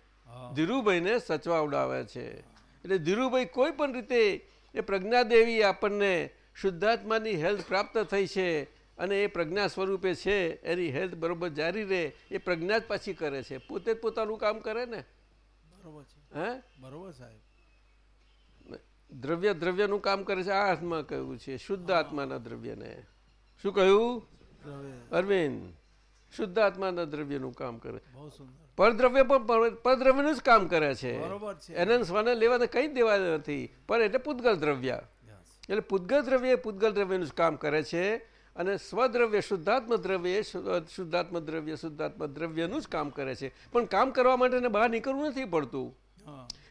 ધીરુભાઈને સચવાવડાવે છે. એટલે ધીરુભાઈ કોઈ પણ રીતે એ પ્રજ્ઞાદેવી આપણને શુદ્ધાત્માની હેલ્થ પ્રાપ્ત થઈ છે અને એ પ્રજ્ઞા સ્વરૂપે છે એની હેલ્થ બરોબર જારી રહે એ પ્રજ્ઞા જ પાછી કરે છે. પોતે જ પોતાનું કામ કરે ને? બરોબર છે. હે? બરોબર સાહેબ. દ્રવ્ય દ્રવ્યનું કામ કરે છે. આ અર્થમાં કહ્યું છે. શુદ્ધ આત્માના દ્રવ્યને. શું કહ્યું? અરવિંદ શુદ્ધ આત્માના દ્રવ્યનું કામ કરે. પરદ્રવ્ય પણ પર- પરદ્રવ્યનું જ કામ કરે છે. એને સ્વને લેવાને કંઈ જ દેવા નથી પર એટલે પૂતગલ દ્રવ્ય. એટલે પૂતગલ દ્રવ્ય પૂતગલ દ્રવ્યનું જ કામ કરે છે અને સ્વદ્રવ્ય શુદ્ધાત્મ દ્રવ્ય શુદ્ધાત્મ દ્રવ્ય શુદ્ધાત્મ દ્રવ્યનું જ કામ કરે છે. પણ કામ કરવા માટે એને બહાર નીકળવું નથી પડતું.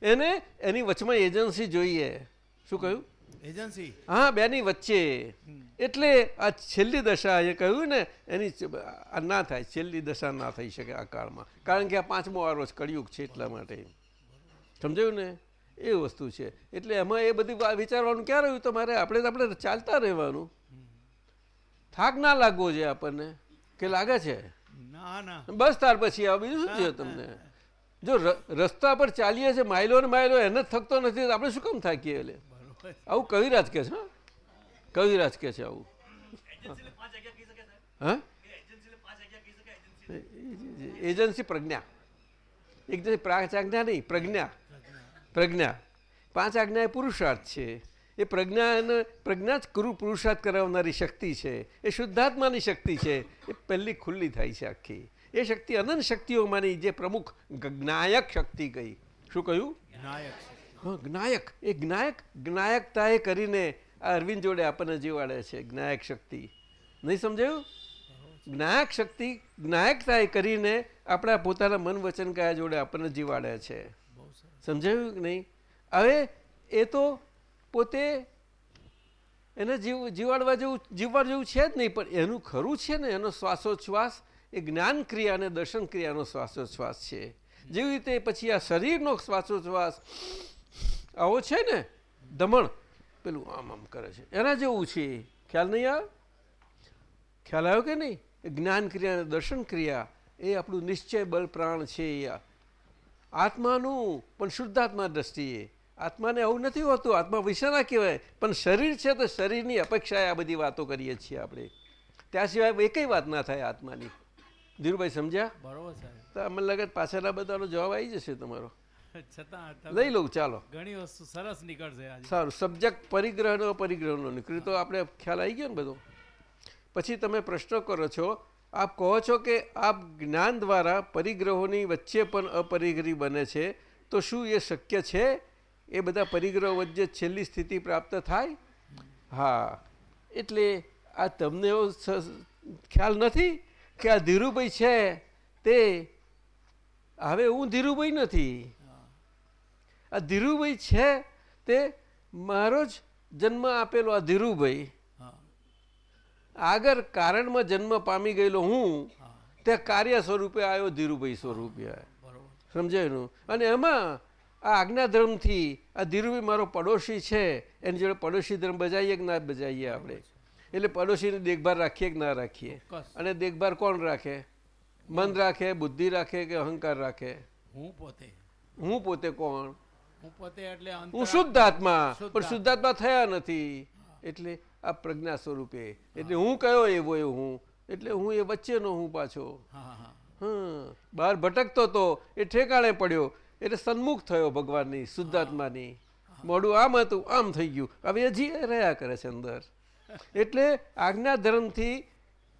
એને એની વચમાં એજન્સી જોઈએ. શું કહ્યું? એજન્સી? હા બેની વચ્ચે. એટલે આ છેલ્લી દશા એ કહ્યું ને એની ના થાય છેલ્લી દશા ના થઈ શકે આ કાળમાં. કારણ કે આ પાંચમો વારો કળિયુગ છે એટલા માટે. સમજાયું ને? એ વસ્તુ છે. એટલે એમાં એ બધી વિચારવાનું ક્યાં રહ્યું તમારે? આપણે આપણે ચાલતા રહેવાનું. થાક ના લાગવો છે આપણને. કે લાગે છે? બસ ત્યાર પછી આ બીજું શું છે તમને? જો રસ્તા પર ચાલીએ છીએ માઇલો ને માઇલો એને જ થકતો નથી આપણે શું કામ થાકીએ એટલે? આવું કવિરાજ કે છે? કવિરાજ કે છે આવું? હા? એજન્સી પ્રજ્ઞા. એક જે પાંચ આજ્ઞા નહીં, પ્રજ્ઞા. પ્રજ્ઞા. પાંચ આજ્ઞા એ પુરુષાર્થ છે. એ પ્રજ્ઞાને, પ્રજ્ઞા જ ગુરુ પુરુષાર્થ કરાવનારી શક્તિ છે. એ શુદ્ધાત્માની શક્તિ છે. એ પહેલી ખુલ્લી થાય છે આખી. એ શક્તિ અનંત શક્તિઓમાંની જે પ્રમુખ જ્ઞાયક શક્તિ કહી શું કહ્યું? જ્ઞાયક. એ જ્ઞાયક, જ્ઞાયકતાએ કરીને આ અરવિંદ જોડે આપણને જીવાડે છે, જ્ઞાયક શક્તિ. નહીં સમજાયું? જ્ઞાયક શક્તિ, જ્ઞાયકતાએ કરીને આપણા પોતાના મન વચન કયા જોડે આપણને જીવાડે છે. સમજાયું કે નહીં? હવે એ તો પોતે એને જીવ, જીવાડવા જેવું, જીવવા જેવું છે જ નહીં, પણ એનું ખરું છે ને, એનો શ્વાસોચ્છ્વાસ, એ જ્ઞાન ક્રિયા અને દર્શન ક્રિયાનો શ્વાસોચ્છ્વાસ છે. જેવી રીતે પછી આ શરીરનો શ્વાસોચ્છ્વાસ આવો છે ને દમણ. પેલું આમ આમ કરે છે. એના જેવું છે. ખ્યાલ નહીં આવે? ખ્યાલ આવ્યો કે નહીં? જ્ઞાન ક્રિયા અને દર્શન ક્રિયા એ આપણું નિશ્ચય બળ પ્રાણ છે એ. આ. આત્માનું પણ શુદ્ધાત્મા દ્રષ્ટિએ. આત્માને આવું નથી હોતું. આત્મા વિશે કહેવાય. પણ શરીર છે તો શરીરની અપેક્ષાએ આ બધી વાતો કરીએ છીએ આપણે. ત્યાં સિવાય એકય વાત ના થાય આત્માની. ધીરુભાઈ સમજ્યા? બરોબર સાહેબ. તો અમને લાગે પાછળના બધાનો જવાબ આવી જશે તમારો. છતાં લઈ લઉં ચાલો. ઘણી વસ્તુ સરસ નીકળશે સારું સબ્જેક્ટ પરિગ્રહનો પરિગ્રહનો નીકળ્યું તો આપણે ખ્યાલ આવી ગયો ને બધો? પછી તમે પ્રશ્નો કરો છો આપ કહો છો કે આપ જ્ઞાન દ્વારા પરિગ્રહોની વચ્ચે પણ અપરિગ્રહી બને છે તો શું એ શક્ય છે? એ બધા પરિગ્રહો વચ્ચે છેલ્લી સ્થિતિ પ્રાપ્ત થાય? હા. એટલે આ તમને એવો ખ્યાલ નથી કે આ ધીરુભાઈ છે? તે હવે હું ધીરુભાઈ નથી. આ ધીરુભાઈ છે તે મારો જ જન્મ આપેલો આ ધીરુભાઈ. આગળ કારણમાં જન્મ પામી ગયેલો હું તે કાર્ય સ્વરૂપે આવ્યો ધીરુભાઈ સ્વરૂપે. સમજાયું અને એમાં આ આજ્ઞાધર્મથી આ ધીરુભાઈ મારો પડોશી છે એની જોડે પડોશી ધર્મ બજાવીએ કે ના બજાવીએ આપણે? એટલે પડોશીની દેખભાળ રાખીએ કે ના રાખીએ? અને દેખભાળ કોણ રાખે? મન રાખે બુદ્ધિ રાખે કે અહંકાર રાખે? હું પોતે. હું પોતે કોણ? હું શુદ્ધ આત્મા પણ શુદ્ધાત્મા. થયા નથી. એટલે આ પ્રજ્ઞા સ્વરૂપે. એટલે હું કયો એવો એ હું? એટલે હું એ વચ્ચેનો હું પાછો. બહાર ભટકતો તો એ ઠેકાણે પડ્યો. એટલે સન્મુખ થયો ભગવાનની શુદ્ધાત્માની. મોડું આમ હતું આમ થઈ ગયું. હવે એ રહ્યા કરે છે અંદર. એટલે આજ્ઞા ધર્મથી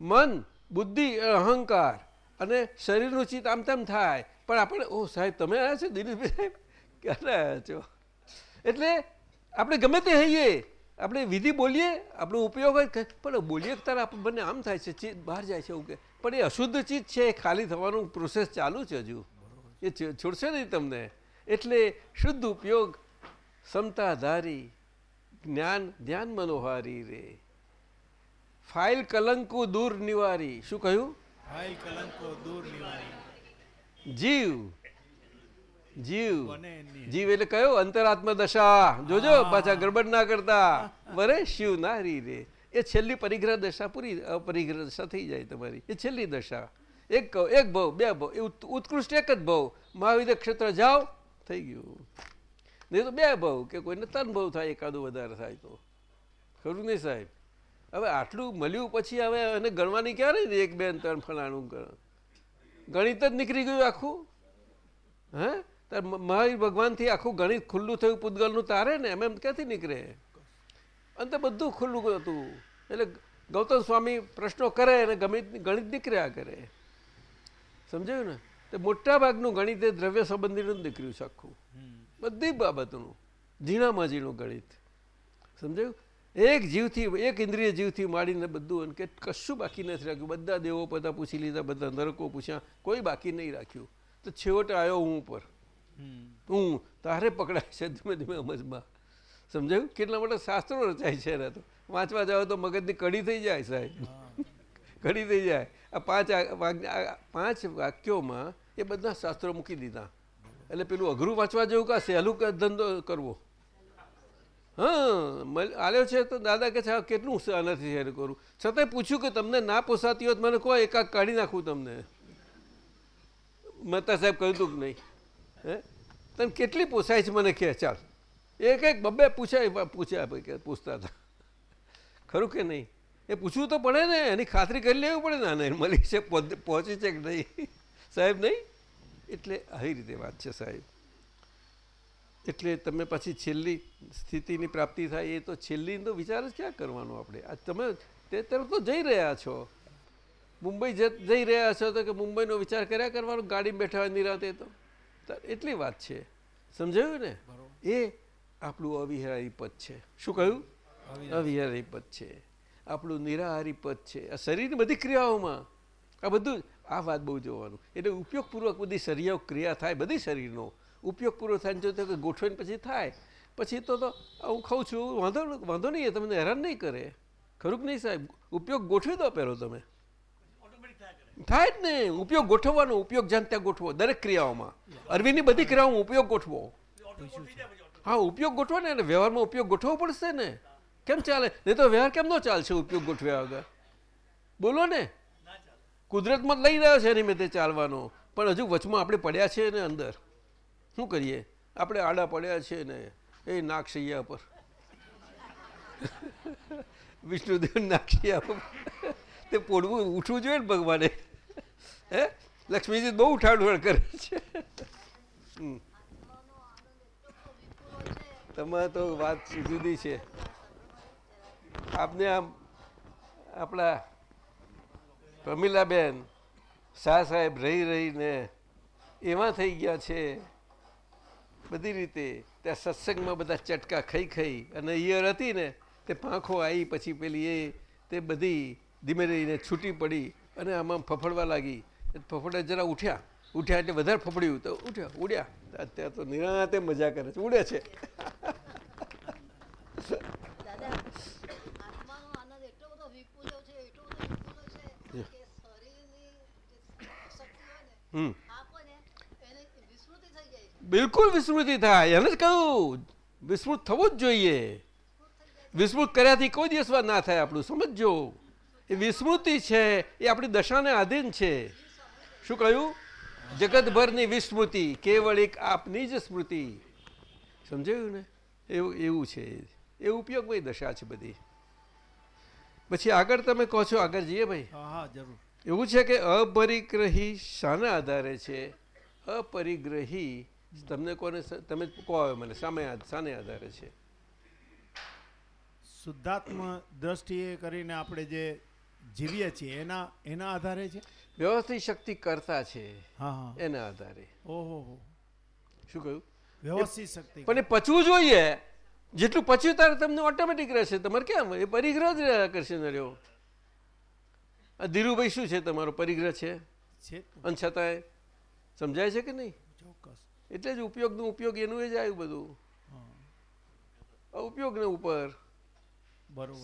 મન બુદ્ધિ અહંકાર અને શરીરનું ચિત્ત આમ તેમ થાય. પણ આપણે ઓ સાહેબ તમે આવ્યા છો દિલીપભાઈ? સાહેબ ક્યારે આવ્યા છો એટલે આપણે ગમે તે હઈએ આપણે વિધિ બોલીએ આપણો ઉપયોગ હોય પણ બોલીએ ત્યારે આપણે બંને આમ થાય છે ચીજ બહાર જાય છે એવું કે. પણ એ અશુદ્ધ ચીજ છે એ ખાલી થવાનું પ્રોસેસ ચાલુ છે હજુ. એ છોડશે નહીં તમને. એટલે શુદ્ધ ઉપયોગ સમતાધારી જ્ઞાન ધ્યાન મનોહારી રે. ફાઇલ કલંકુ દૂર નિવારી. શું કહ્યું? ફાઇલ કલંકો દૂર નિવારી. જીવ જીવ. જીવ એટલે કયો? અંતરાત્મા દશા જોજો પાછા ગડબડ ના કરતા. વરે શિવ ના હરી રે. એ છેલ્લી પરિગ્રહ દશા પૂરી અપરિગ્રહ દશા થઈ જાય તમારી. એ છેલ્લી દશા. એક કહો એક ભાવ બે ભાવ. એ ઉત્કૃષ્ટ એક જ ભાવ. મહાવિદ્ય ક્ષેત્ર જાઓ થઈ ગયું. નહીં તો બે ભાવ કે કોઈને ત્રણ ભાવ થાય એકાદું વધારે થાય તો. ખરું નહીં સાહેબ? હવે આટલું મળ્યું પછી હવે એને ગણવાની ક્યારે એક બે ત્રણ ફલાણું ગણિત જ નીકળી ગયું આખું. હે? તાર મહાવીર ભગવાનથી આખું ગણિત ખુલ્લું થયું, પૂતગલનું તારે ને? એમ એમ ક્યાંથી નીકળે? અંતે બધું ખુલ્લું હતું. એટલે ગૌતમ સ્વામી પ્રશ્નો કરે અને ગણિત ગણિત નીકળ્યા કરે. સમજાયું ને? તે મોટા ભાગનું ગણિત એ દ્રવ્ય સંબંધીનું જ નીકળ્યું છે આખું. બધી બાબતનું. ઝીણામાં ઝીણું ગણિત. સમજાયું? એક જીવથી, એક ઇન્દ્રિય જીવથી માંડીને બધું અને કે કશું બાકી નથી રાખ્યું. બધા દેવો બધા પૂછી લીધા, બધા નરકો પૂછ્યા. કોઈ બાકી નહીં રાખ્યું. તો છેવટે આવ્યો હું ઉપર. હું તારે પકડાય છે ધીમે ધીમે સમજમાં. સમજાયું? કેટલા માટે શાસ્ત્રો રચાય છે એના તો. વાંચવા જાઓ તો મગજની કડી થઈ જાય સાહેબ. કડી થઈ જાય. આ પાંચ પાંચ વાક્યોમાં એ બધા શાસ્ત્રો મૂકી દીધા. એટલે પેલું અઘરું વાંચવા જેવું કા સહેલું કા ધંધો કરવો? હા આલ્યો છે તો દાદા કે છે કેટલું આનાથી શેર કરું? છતાંય પૂછ્યું કે તમને ના પોસાતી હોત મને કહો એકાક કાઢી નાખું તમને. મહેતા સાહેબ કહ્યું હતું કે નહીં. હે? તને કેટલી પોસાય છે મને કહે ચાલ. એક એક બબ્બે પૂછાય પૂછ્યા કે પૂછતા હતા. ખરું કે નહીં? એ પૂછવું તો પડે ને, એની ખાતરી કરી લેવી પડે ને, આને મળી છે પહોંચ- છે કે નહીં? સાહેબ નહીં? એટલે આવી રીતે વાત છે સાહેબ. એટલે તમે પછી છેલ્લી સ્થિતિની પ્રાપ્તિ થાય એ તો છેલ્લી તો વિચાર જ ક્યાં કરવાનો આપણે? આ તમે તે તરફ તો જઈ રહ્યા છો. મુંબઈ જઈ રહ્યા છો તો કે મુંબઈનો વિચાર કર્યા કરવાનો? ગાડી બેઠા નિરાતે તો? એટલી વાત છે. સમજાયું ને? એ આપણું અવિહારી પદ છે. શું કહ્યું? અવિહારી. પદ છે. આપણું નિરાહારી પદ છે. આ શરીરની બધી ક્રિયાઓમાં આ બધું આ વાત બહુ જોવાનું. એટલે ઉપયોગપૂર્વક બધી શરીર ક્રિયા થાય બધી શરીરનો. ઉપયોગ પૂરો થાય જો કે ગોઠવાઈને પછી થાય. પછી તો તો હું ખાઉં છું વાંધો વાંધો નહીં તમને હેરાન નહીં કરે. ખરું કે નહીં સાહેબ? ઉપયોગ ગોઠવી દો પહેલો તમે. થાય જ ને. ઉપયોગ ગોઠવવાનો, ઉપયોગ જ્યાં ત્યાં ગોઠવો, દરેક ક્રિયાઓમાં. અરવિંદની બધી ક્રિયાઓમાં ઉપયોગ ગોઠવો. હા, ઉપયોગ ગોઠવો ને અને વ્યવહારમાં ઉપયોગ ગોઠવવો પડશે ને. કેમ ચાલે? નહીં તો વ્યવહાર કેમ નો ચાલશે ઉપયોગ ગોઠવ્યા વગર? બોલો ને. કુદરતમાં લઈ રહ્યો છે મેં ચાલવાનો. પણ હજુ વચમાં આપણે પડ્યા છે ને અંદર. શું કરીએ? આપણે આડા પડ્યા છે ને. એ નાગશૈયા પર. વિષ્ણુદેવ નાગશૈયા પર. તે પોડવું ઉઠવું જોઈએ ને ભગવાને. હે? લક્ષ્મીજી બહુ ઉઠાડ કરે છે. તમારે તો વાત જુદી છે. આપને આમ આપણા પ્રમીલાબેન શાહ સાહેબ રહી રહીને એવા થઈ ગયા છે બધી રીતે. ત્યાં સત્સંગમાં બધા ચટકા ખાઈ ખાઈ અને ઈયર હતી ને, તે પાંખો આવી પછી પેલી એ, તે બધી ધીમે રહીને છૂટી પડી અને આમાં ફફડવા લાગી. ફફડા જરા ઉઠ્યા. ઉઠ્યા એટલે વધારે ફફડ્યું. તો ઉઠ્યા. ઉડ્યા. અત્યારે તો નિરાતે મજા કરે છે. ઉડે છે. બિલકુલ વિસ્મૃતિ થાય. એને જ કહ્યું વિસ્મૃત થવું જ જોઈએ. વિસ્મૃત કર્યાથી કોઈ દિવસ વાત ના થાય આપણું. સમજજો. એ વિસ્મૃતિ છે એ આપણી દશાને આધીન છે. શું કહ્યું? જગતભરની વિસ્મૃતિ કેવળ એક આપની જ સ્મૃતિ. સમજાયું ને? એવું એવું છે. એ ઉપયોગમય દશા છે બધી. પછી આગળ તમે કહો છો આગળ જઈએ ભાઈ? હા હા જરૂર. એવું છે કે અપરિગ્રહી શાના આધારે છે? અપરિગ્રહી તમને કોને તમે કહો હવે મને સામે શાને આધારે છે? શુદ્ધાત્મ દ્રષ્ટિએ કરીને આપણે જે જીવીએ છીએ એના એના આધારે છે? વ્યવસ્થિત શક્તિ કરતા છે હા એના આધારે. ઓહો શું કહ્યું? વ્યવસ્થિત શક્તિ. પણ એ પચવું જોઈએ. જેટલું પચ્યું ત્યારે તમને ઓટોમેટિક રહેશે. તમારે કેમ? એ પરિગ્રહ જ કરશે ને રહ્યો આ ધીરુભાઈ શું છે? તમારો પરિગ્રહ છે? અને છતાંય સમજાય છે કે નહીં? ચોક્કસ. એટલે જ ઉપયોગનું ઉપયોગ એનું એ જ આવ્યું બધું. આ ઉપયોગને ઉપર.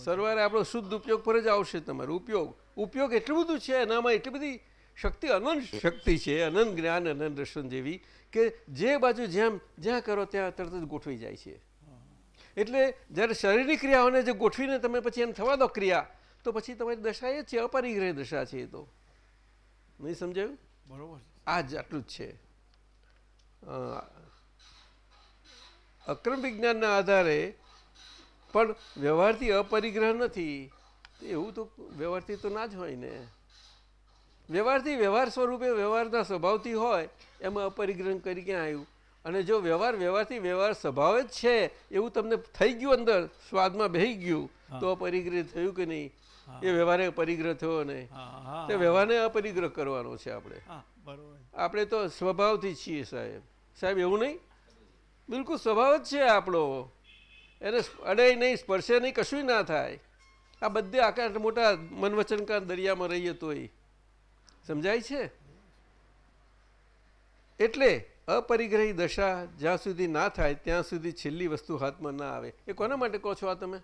સરવારે આપણો શુદ્ધ ઉપયોગ પર જ આવશે તમારો ઉપયોગ. ઉપયોગ એટલું બધું છે એનામાં એટલી બધી શક્તિ અનંત શક્તિ છે અનંત જ્ઞાન અનંત રસન જેવી કે જે બાજુ જેમ જ્યાં કરો ત્યાં તરત જ ગોઠવી જાય છે. એટલે જ્યારે શરીરની ક્રિયાઓને જે ગોઠવીને તમે પછી એમ થવા દો ક્રિયા તો પછી તમારી દશા એ જ છે અપરિગ્રહ દશા છે એ તો. નહીં સમજાયું? બરોબર. આ જ આટલું જ છે. અક્રમ વિજ્ઞાનના આધારે પણ વ્યવહારથી અપરિગ્રહ નથી. એવું તો વ્યવહારથી તો ના જ હોય ને. વ્યવહારથી વ્યવહાર સ્વરૂપે વ્યવહારના સ્વભાવથી હોય એમાં અપરિગ્રહ કરી ક્યાં આવ્યું? અને જો વ્યવહાર વ્યવહારથી વ્યવહાર સ્વભાવ જ છે એવું તમને થઈ ગયું અંદર સ્વાદમાં બેહી ગયું તો અપરિગ્રહ થયું કે નહીં? એ વ્યવહારે અપરિગ્રહ થયો નહીં. તે વ્યવહારને અપરિગ્રહ કરવાનો છે આપણે. આપણે તો સ્વભાવથી છીએ સાહેબ. સાહેબ એવું નહીં? બિલકુલ સ્વભાવ જ છે આપણો. એને અડે નહીં સ્પર્શે નહીં કશું ના થાય. આ બધે આકાશ મોટા મનવચનકાર દરિયામાં રહીએ તોય. સમજાય છે? એટલે અપરિગ્રહી દશા જ્યાં સુધી ના થાય ત્યાં સુધી છેલ્લી વસ્તુ હાથમાં ના આવે. એ કોના માટે કહો છો આ તમે?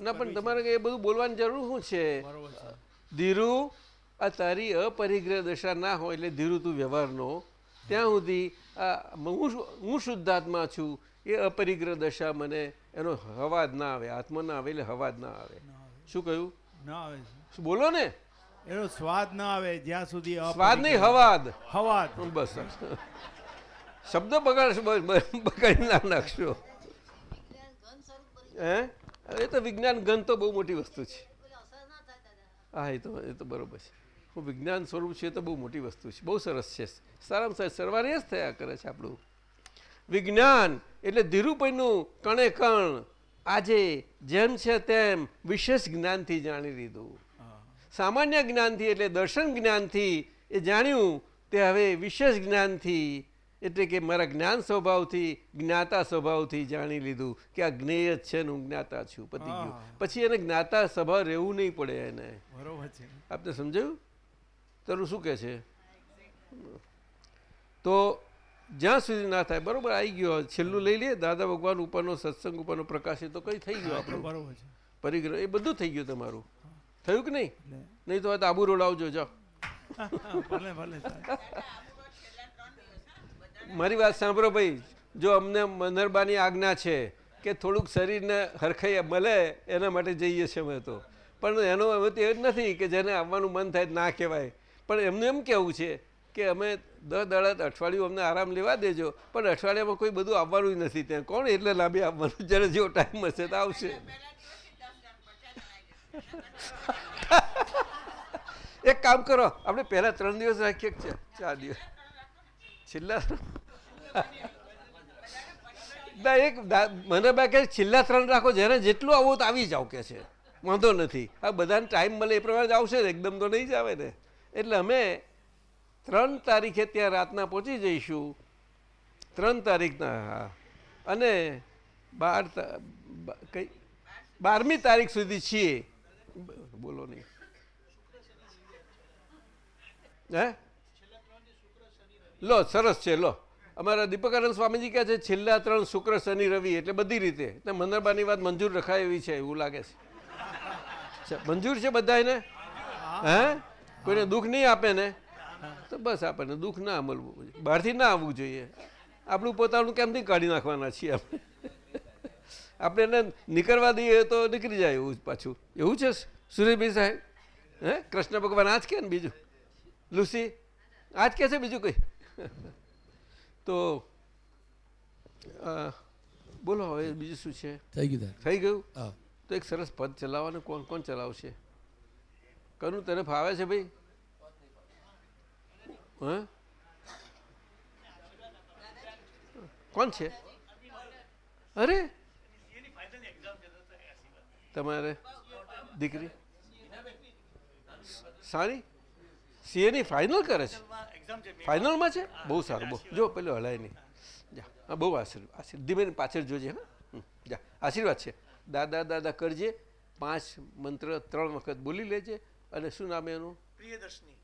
ના પણ તમારે એ બધું બોલવાની જરૂર શું છે. ધીરુ આ તારી અપરિગ્રહ દશા ના હોય એટલે ધીરુ તું વ્યવહારનો ત્યાં સુધી હું હું શુદ્ધાત્મા છું એ અપરિગ્રહ દશા મને એનો હવા જ ના આવે આત્મા ના આવે એટલે હવા જ ના આવે. શું કહ્યું? ના આવે બોલો ને? એનો સ્વાદ ના આવે જ્યાં સુધી સ્વાદ નહીં હવાદ. હવાદ. બસ શબ્દ બગાડશો બ- બ- બગાડી ના નાખશો. હે? એ તો વિજ્ઞાન ગન તો બહુ મોટી વસ્તુ છે. હા એ તો એ તો બરોબર છે. વિજ્ઞાન સ્વરૂપ છે તો બહુ મોટી વસ્તુ છે. બહુ સરસ છે. સારામાં સારી સરવારે જ થયા કરે છે આપણું. વિજ્ઞાન એટલે ધીરુભાઈનું કણે કણ. આજે જેમ છે તેમ વિશેષ જ્ઞાનથી જાણી લીધું. સામાન્ય જ્ઞાનથી એટલે દર્શન જ્ઞાનથી એ જાણ્યું તે હવે વિશેષ જ્ઞાનથી એટલે કે મારા જ્ઞાન સ્વભાવથી જ્ઞાતા સ્વભાવથી જાણી લીધું કે આ જ્ઞેય જ છે હું જ્ઞાતા છું પતિ ગયું. પછી એને જ્ઞાતા સ્વભાવ રહેવું નહીં પડે એને. બરોબર છે. આપને સમજાયું? તારું શું કહે છે? તો જ્યાં સુધી ના થાય બરોબર આવી ગયો. છેલ્લું લઈ લે દાદા ભગવાન ઉપરનો સત્સંગ ઉપરનો પ્રકાશ એ તો કઈ થઈ ગયો આપણું. બરોબર પરિગ્રહ એ બધું થઈ ગયું તમારું. થયું કે નહીં? નહીં તો આબુ રોડ આવજો જાઓ. મારી વાત સાંભળો ભાઈ. જો અમને મનરબાની આજ્ઞા છે કે થોડુંક શરીરને હરખાઈ મળે એના માટે જઈએ છીએ અમે તો. પણ એનો હવે તો એ જ નથી કે જેને આવવાનું મન થાય ના કહેવાય. પણ એમને એમ કહેવું છે કે અમે દસ દાડા અઠવાડિયું અમને આરામ લેવા દેજો, પણ અઠવાડિયામાં કોઈ બધું આવવાનું નથી ત્યાં. કોણ એટલે લાંબી આવવાનું? જ્યારે જેવો ટાઈમ હશે તો આવશે. એક કામ કરો, આપણે પહેલા ત્રણ દિવસ રાખીએ છે ચાર? દિવસ. છેલ્લા ના, એક મને બે કે છેલ્લા ત્રણ રાખો જેને જેટલું આવો તો આવી જાવ કે છે. વાંધો નથી. આ બધાને ટાઈમ મળે એ પ્રમાણે જ આવશે ને, એકદમ તો નહીં જ આવે ને. એટલે અમે ત્રણ તારીખે ત્યાં રાતના પહોંચી જઈશું. ત્રણ તારીખના, હા. અને બાર કઈ, બારમી તારીખ સુધી છીએ. બોલો નહીં. હે? લો, સરસ છે, લો. અમારા દીપકાનંદ સ્વામીજી કહે છે, છેલ્લા ત્રણ શુક્ર, શનિ, રવિ, એટલે બધી રીતે. એટલે મંદરબાની વાત મંજૂર રખાય એવી છે, એવું લાગે છે. મંજૂર છે બધાને હે? કોઈને દુઃખ નહીં આપે ને તો બસ આપણને દુઃખ ના મળવું જોઈએ. બહારથી ના આવવું જોઈએ. આપણું પોતાનું કેમથી કાઢી નાખવાના છીએ આપણે? આપણે એને નીકળવા દઈએ તો નીકળી જાય એવું પાછું. એવું છે સુરેશભાઈ સાહેબ? હે? કૃષ્ણ ભગવાન આ જ કે ને બીજું? લુસી? આ જ કે છે બીજું કંઈ? તો બોલો હવે બીજું શું છે? થઈ ગયું થઈ ગયું? તો એક સરસ પદ ચલાવવાનું કોણ કોણ ચલાવશે? કનું તને ફાવે છે ભાઈ? હા? કોણ છે? અરે? તમારે દીકરી? સારી? સીએની ફાઇનલ કરે છે? ફાઇનલમાં છે? બહુ સારું, બહુ. જો, પેલો હલાય નહીં. જા બહુ આશીર્વાદ આશીર્વાદ. ધીમે પાછળ જોજે, હા? જા, આશીર્વાદ છે. દાદા દાદા કરજે, પાંચ મંત્ર ત્રણ વખત બોલી લેજે અને શું નામ એનું?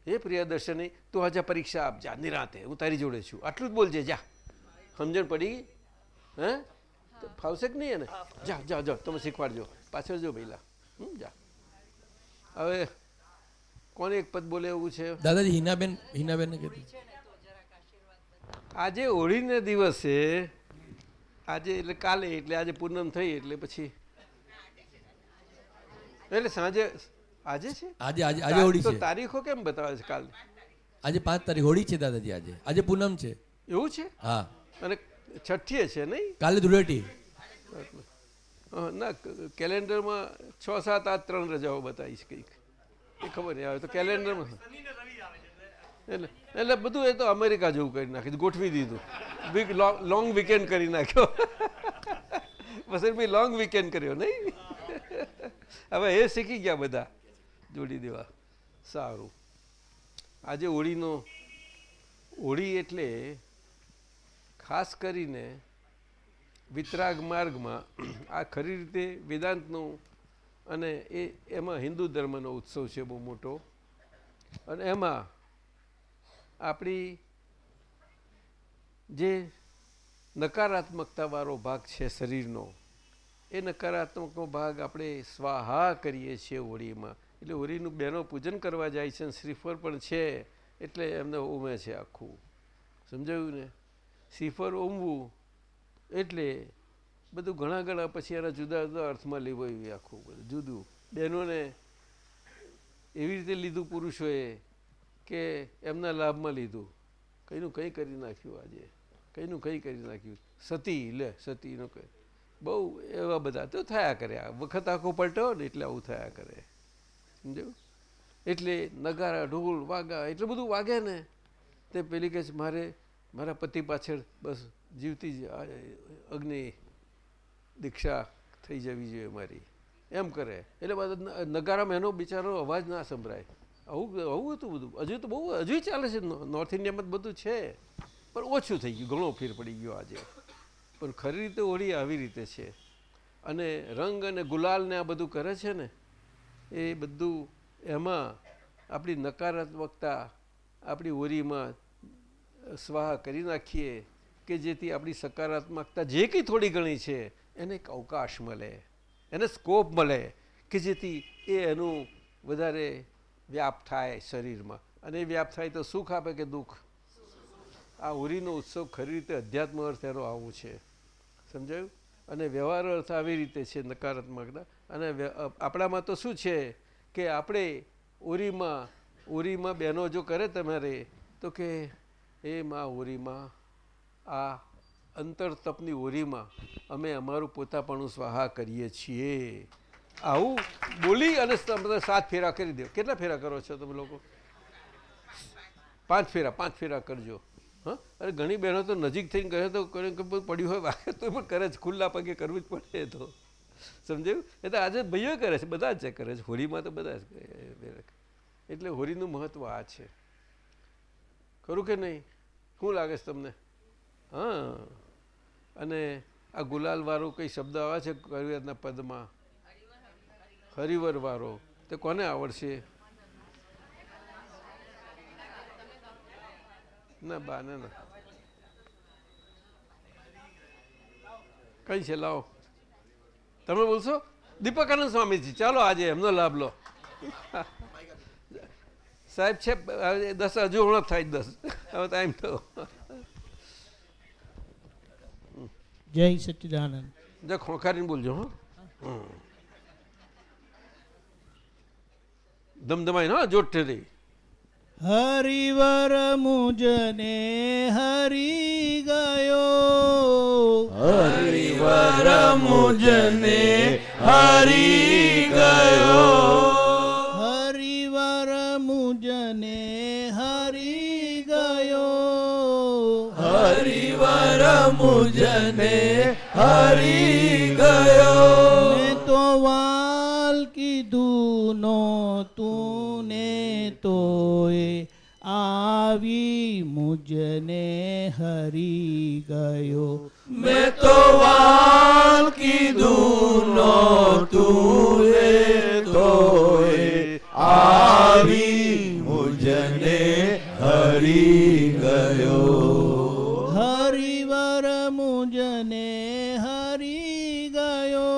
હે પ્રિયદર્શની? તું આજે પરીક્ષા આપજા નિરાતે હું તારી જોડે છું. આટલું જ બોલજે જા સમજણ પડી ગઈ? હે? તો ફાવશે કે નહીં એને? જા જા જા તમે શીખવાડજો. પાછળ જો પહેલા હમ, જા. હવે કોને એક પદ બોલે એવું છે? દાદાજી હિનાબેન હિનાબેન આજે હોળીને દિવસે આજે એટલે કાલે એટલે આજે પૂનમ થઈ એટલે પછી. એટલે સાંજે આજે છે? આજે આજે આજે હોળી છે. તારીખો કેમ બતાવે છે કાલ? આજે પાંચ તારીખ હોળી છે દાદાજી આજે. આજે પૂનમ છે. એવું છે? હા. અને છઠ્ઠીએ છે નહીં? કાલે ધૂળેટી. ના કેલેન્ડરમાં છ સાત આઠ ત્રણ રજાઓ બતાવી છે કંઈક. એ ખબર નહીં આવે તો કેલેન્ડરમાં. એટલે એટલે બધું એ તો અમેરિકા જેવું કરી નાખ્યું ગોઠવી દીધું. વીક લોંગ વીકેન્ડ કરી નાખ્યો. વસંતભાઈ લોંગ વીકેન્ડ કર્યો નહીં? હવે એ શીખી ગયા બધા. જોડી દેવા. સારું. આજે હોળીનો, હોળી એટલે ખાસ કરીને વિતરાગ માર્ગમાં આ ખરી રીતે વેદાંતનો અને એ, એમાં હિન્દુ ધર્મનો ઉત્સવ છે બહુ મોટો. અને એમાં આપણી જે નકારાત્મકતાવાળો ભાગ છે શરીરનો, એ નકારાત્મકનો ભાગ આપણે સ્વાહા કરીએ છીએ હોળીમાં. એટલે હોરીનું બહેનો પૂજન કરવા જાય છે અને શ્રીફળ પણ છે, એટલે એમને ઉમે છે આખું. સમજાયું ને? શ્રીફળ ઓમવું એટલે બધું ઘણા ઘણા પછી એના જુદા જુદા અર્થમાં લેવાયું આખું બધું, જુદું. બહેનોને એવી રીતે લીધું પુરુષોએ કે એમના લાભમાં લીધું. કંઈનું કંઈ કરી નાખ્યું આજે? કંઈનું કંઈ કરી નાખ્યું? સતી, લે, સતીનું કંઈ બહુ એવા બધા તો થયા કરે. વખત આખો પલટો ને એટલે આવું થયા કરે. સમજાયું? એટલે નગારા, ઢોલ, વાગા, એટલું બધું વાગે ને. તે પેલી કહે છે, મારે, મારા પતિ પાછળ બસ જીવતી જ અગ્નિ દીક્ષા થઈ જવી જોઈએ મારી. એમ કરે. એટલે નગારામાં એનો બિચારો અવાજ ના સંભળાય. આવું આવું હતું બધું. હજુ તો બહુ, હજુ ચાલે છે. નોર્થ ઇન્ડિયામાં બધું છે. પણ ઓછું થઈ ગયું. ઘણો ફેર પડી ગયો આજે. પણ ખરી રીતે હોળી આવી રીતે છે. અને રંગ અને ગુલાલ ને આ બધું કરે છે ને એ બધું એમાં આપણી નકારાત્મકતા, આપણી ઓરીમાં સ્વાહ કરી નાખીએ કે જેથી આપણી સકારાત્મકતા જે કંઈ થોડી ઘણી છે, એને એક અવકાશ મળે, એને સ્કોપ મળે કે જેથી એ એનું વધારે વ્યાપ થાય શરીરમાં. અને એ વ્યાપ થાય તો સુખ આપે કે દુઃખ? આ હોરીનો ઉત્સવ ખરી રીતે અધ્યાત્મ અર્થ એનો આવું છે. સમજાયું? અને વ્યવહાર અર્થ આવી રીતે છે નકારાત્મકતા. અને આપણામાં તો શું છે કે આપણે ઓરીમાં ઓરીમાં બહેનો જો કરે તમારે, તો કે, એ માં ઓરીમાં આ અંતર તપની ઓરીમાં અમે અમારું પોતાપણું સ્વાહા કરીએ છીએ. આવું બોલી અને સાત ફેરા કરી દો. કેટલા ફેરા કરો છો તમે લોકો? પાંચ ફેરા પાંચ ફેરા કરજો. હા? અરે ઘણી બહેનો તો નજીક થઈને કહે તો પડ્યું હોય, વાગે તો પણ કરે જ, ખુલ્લા પગે કરવું જ પડે તો. સમજાયું? એટલે આજે ભાઈઓ કરે છે, બધા જ કરે છે. હોળીમાં તો બધા જ એટલે હોળીનું મહત્વ આ છે. ખરું કે નહીં? શું લાગે છે તમને? હા. અને આ ગુલાલ વાળો કઈ શબ્દ આવે છે કવિરાજના પદમાં? હરિવર વાળો તે કોને આવડશે? ના, બા ના. કઈ છે? લાવો. તમે બોલશો? દીપકાનંદ સ્વામીજી ચાલો આજે એમનો લાભ લો. સાહેબ છે દસ હજુ હમણાં થાય દસ. હવે ટાઈમ થયો જય સચ્ચિદાનંદ. જો ખોખારીને બોલજો હા. ધમધમાઈ ન જોઠે રહી હરિવર મુજને હરી ગયો. હરિવર મુજને હરી ગયો. હરિવર મુજને હરી ગયો. હરિવર મુજને હરી ગયો. મેં તો વાલ કીધું નો તુને તોય આવી મુજને હરી ગયો. મેં તો વાલ કીધું નહોતું એ તોય આવી મુજને હરી ગયો. હરિવર મુજને હરી ગયો.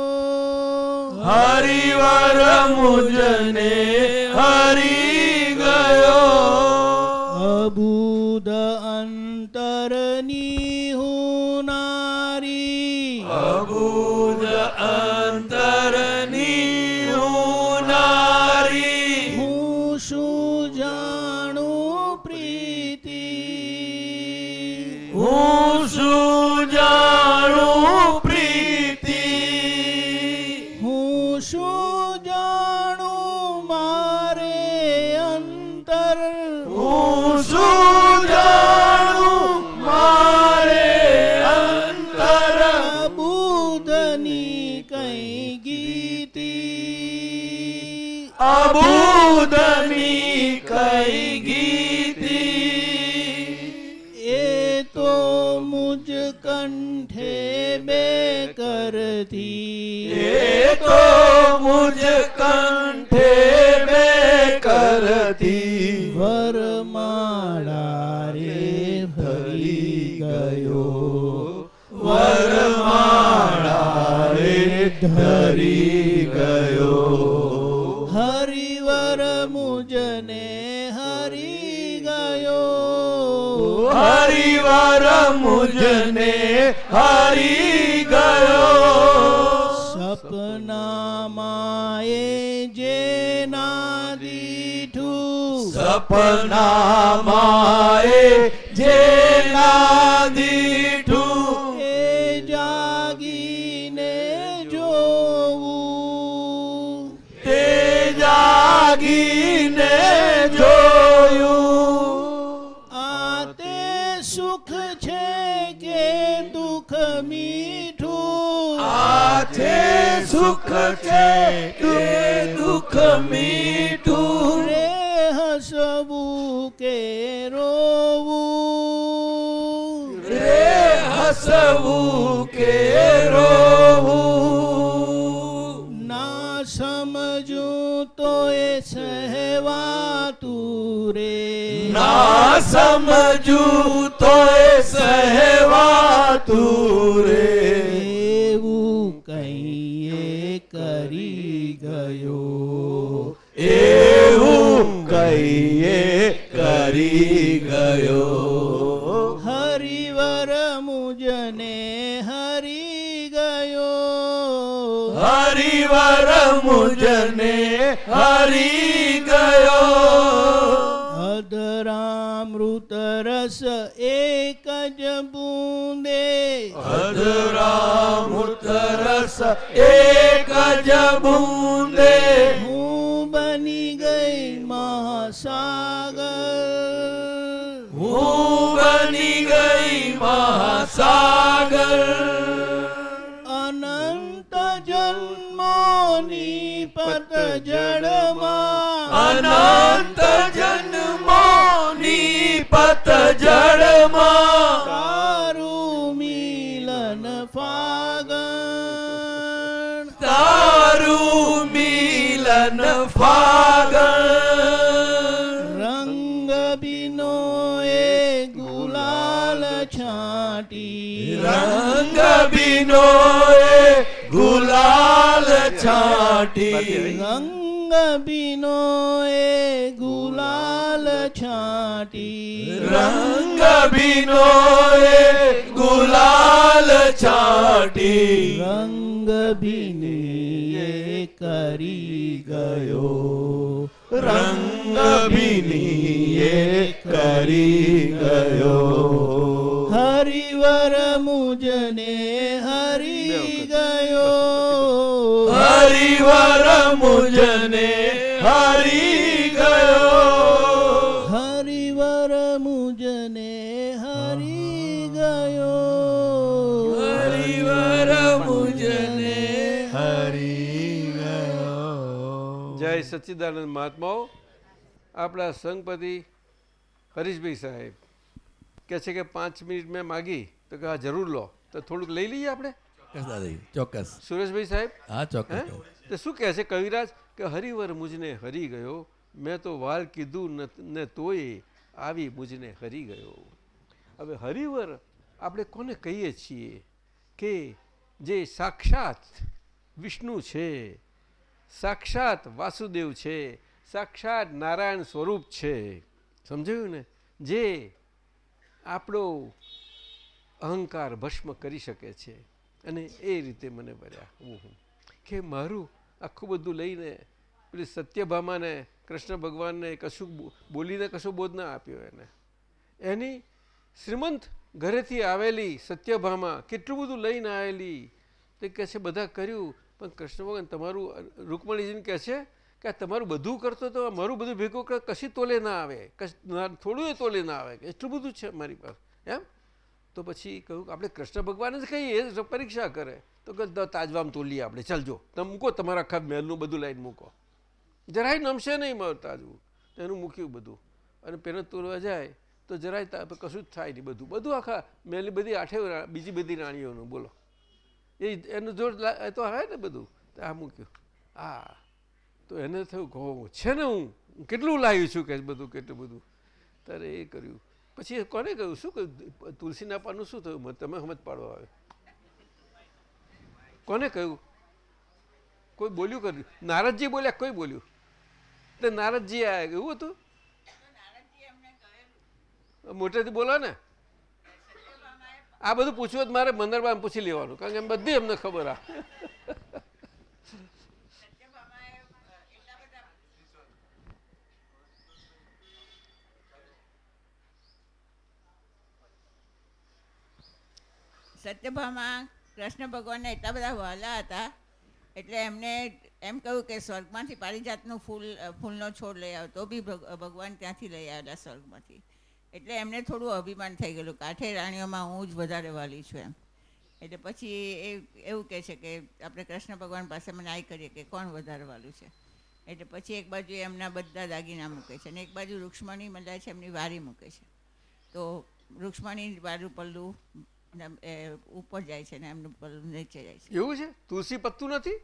હરિવર મુજને હરી કરતી એ તો મુજ કંઠે બે કરતી વરમાળા રે ભરી ગયો વરમાળા રે ધરી ગયો હરિવર મુજને હરી ગયો હરિવર મુજને હરી દીઠું સપનામાં એ જે ના દીઠું એ જાગીને જોવું. તે જાગીને જોયું. આ તે સુખ છે કે દુઃખ મીઠું? આ છે સુખ છે કે દુઃખ મીઠું? હસવું કે રોવું રે હસવું કે રોવું ના સમજું તો એ સહેવાતું રે ના સમજું તોય સહેવાતું રે એવું કહીએ કરી ગયો એવું કહીએ કરી ગયો. હરિવર મુજને હરી ગયો. હરિવર મુજને હરી ગયો. અધરામૃત રસ એક જ બૂંદે. અધરામૃત રસ એક જ બૂંદે. હું મહાસાગર હું બની ગઈ મહાસાગર અનંત જન્મોની પતજળમાં અનંત જન્મોની પતજળમાં તારું મિલન ફાગણ તારું મિલન ફાગણ રંગ બિનો એ ગુલાલ છાંટી રંગ બિનો એ ગુલાલ છાંટી રંગ બિનો એ ગુલાલ છાંટી રંગ બિને એ કરી ગયો રંગ બિનીએ કરી ગયો હરિવર મુજને હરી ગયો. હરિવર મુજને હરી ગયો. હરિવર મુજને હરી ગયો. જય સચ્ચિદાનંદ મહાત્માઓ. આપણા સંઘપતિ હરીશભાઈ સાહેબ કહે છે કે પાંચ મિનિટ મેં માગી તો કે હા જરૂર લો. તો થોડુંક લઈ લઈએ આપણે? ચોક્કસ સુરેશભાઈ સાહેબ? હા? ચોક્કસ? તો શું કહે છે કવિરાજ કે હરિવર મુજને હરી ગયો, મેં તો વાલ કીધું ને તોય, આવી મુજને હરી ગયો. હવે હરિવર આપણે કોને કહીએ છીએ કે જે સાક્ષાત વિષ્ણુ છે, સાક્ષાત વાસુદેવ છે, સાક્ષાત નારાયણ સ્વરૂપ છે. સમજાયું ને? જે આપણો અહંકાર ભસ્મ કરી શકે છે. અને એ રીતે મને ભર્યા. હું કે મારું આખું બધું લઈને પેલી સત્યભામાને, કૃષ્ણ ભગવાનને કશું બોલીને કશું બોધ ના આપ્યો એને. એની શ્રીમંત ઘરેથી આવેલી સત્યભામા કેટલું બધું લઈને આવેલી તે કહે છે, બધા કર્યું, પણ કૃષ્ણ ભગવાન, તમારું રૂકમણીજીને કહે છે કે આ તમારું બધું કરતો તો મારું બધું ભેગું કશી તોલે ના આવે થોડું તોલે ના આવે, એટલું બધું છે મારી પાસે. એમ? તો પછી કહ્યું આપણે કૃષ્ણ ભગવાન જ કહીએ, એ પરીક્ષા કરે. તો કે તાજવામ તોલીએ આપણે. ચાલજો તમે મૂકો તમારા આખા મહેલનું બધું લાઈન મૂકો. જરાય નમશે નહીં તાજવું એનું મૂક્યું બધું. અને પેલો તોરવા જાય, તો જરાય કશું જ થાય નહીં બધું. બધું આખા મહેલની બધી આઠે બીજી બધી રાણીઓનું, બોલો. એ એનું જોર તો હા ને બધું. આ મૂક્યું. આ, તો એને થયું કહો છે ને હું? હું કેટલું લાવ્યું છું કે, બધું, કેટલું બધું? ત્યારે એ કર્યું. પછી કોને કહ્યું? શું કહ્યું? તુલસીના પાનું શું થયું? તમે સમજ પાડવા આવે. કોને કહ્યું? કોઈ બોલ્યું કર્યું નારદજી બોલ્યા, કોઈ બોલ્યું? તો નારદજી આવ્યા એવું હતું? મોટેથી બોલો ને. આ બધું પૂછવું તો મારે મંદરબાન પૂછી લેવાનું, કારણ કે બધી એમને ખબર આ. સત્યભામા કૃષ્ણ ભગવાનને એટલા બધા વહાલા હતા, એટલે એમને એમ કહ્યું કે સ્વર્ગમાંથી પારિજાતનું ફૂલ, ફૂલનો છોડ લઈ આવ્યો તો બી ભગ- ભગવાન ત્યાંથી લઈ આવેલા સ્વર્ગમાંથી. એટલે એમને થોડું અભિમાન થઈ ગયેલું, કાંઠે રાણીઓમાં હું જ વધારે વાલી છું એમ. એટલે પછી એ એવું કહે છે કે આપણે કૃષ્ણ ભગવાન પાસે મને આઈ કરીએ કે કોણ વધારે વાલું છે? એટલે પછી એક બાજુ એમના બધા દાગીના મૂકે છે અને એક બાજુ રૂક્ષ્મણી મલાય છે એમની વારી મૂકે છે. તો રૂક્ષ્મણી વારું પલ્લું ઉપર જાય છે ને એમનું પલ્લું નીચે જાય છે. એવું છે? તુલસી પત્તું નથી?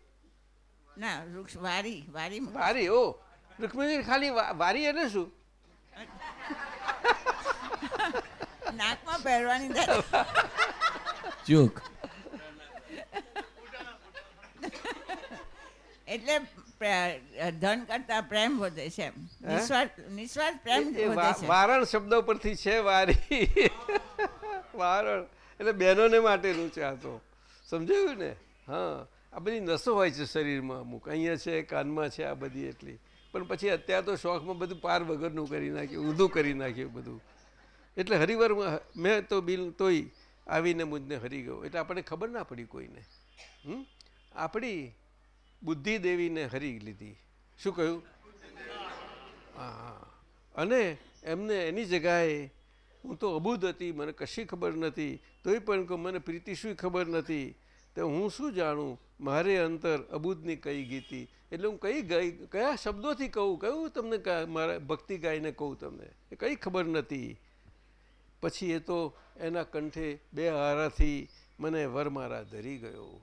ના વૃક્ષ વારી વારી વારી ઓ. રુક્મિણી ખાલી વા- વારી એને શું? નાકમાં પહેરવાની. ચૂક. એટલે ધન કરતા પ્રેમ વધે છે એમ. નિસ્વાર્થ પ્રેમ વારણ શબ્દો પરથી છે વારી. વારણ. એટલે બહેનોને માટેનું છે આ તો. સમજાયું ને? હા. આ બધી નસો હોય છે શરીરમાં અમુક. અહીંયા છે, કાનમાં છે, આ બધી એટલી. પણ પછી અત્યારે તો શોખમાં બધું પાર વગરનું કરી નાખ્યું, ઊંધું કરી નાખ્યું બધું. એટલે હરિવાર મેં તો બિલ તોય આવીને મુજને હરી ગયો. એટલે આપણને ખબર ના પડી કોઈને. હમ? આપણી બુદ્ધિ દેવીને હરી લીધી. શું કહ્યું? હા. અને એમને એની જગાએ હું તો અબૂધ હતી, મને કશી ખબર નથી, તોય પણ કહું મને પ્રીતિ શું ખબર નથી. તો હું શું જાણું? મારે અંતર અબુદની કઈ ગીતી? એટલે હું કઈ ગાઈ, કયા શબ્દોથી કહું? કયું તમને મારા ભક્તિ ગાઈને કહું તમને? એ કંઈ ખબર નથી. પછી એ તો એના કંઠે બે હારાથી મને વરમારા ધરી ગયો.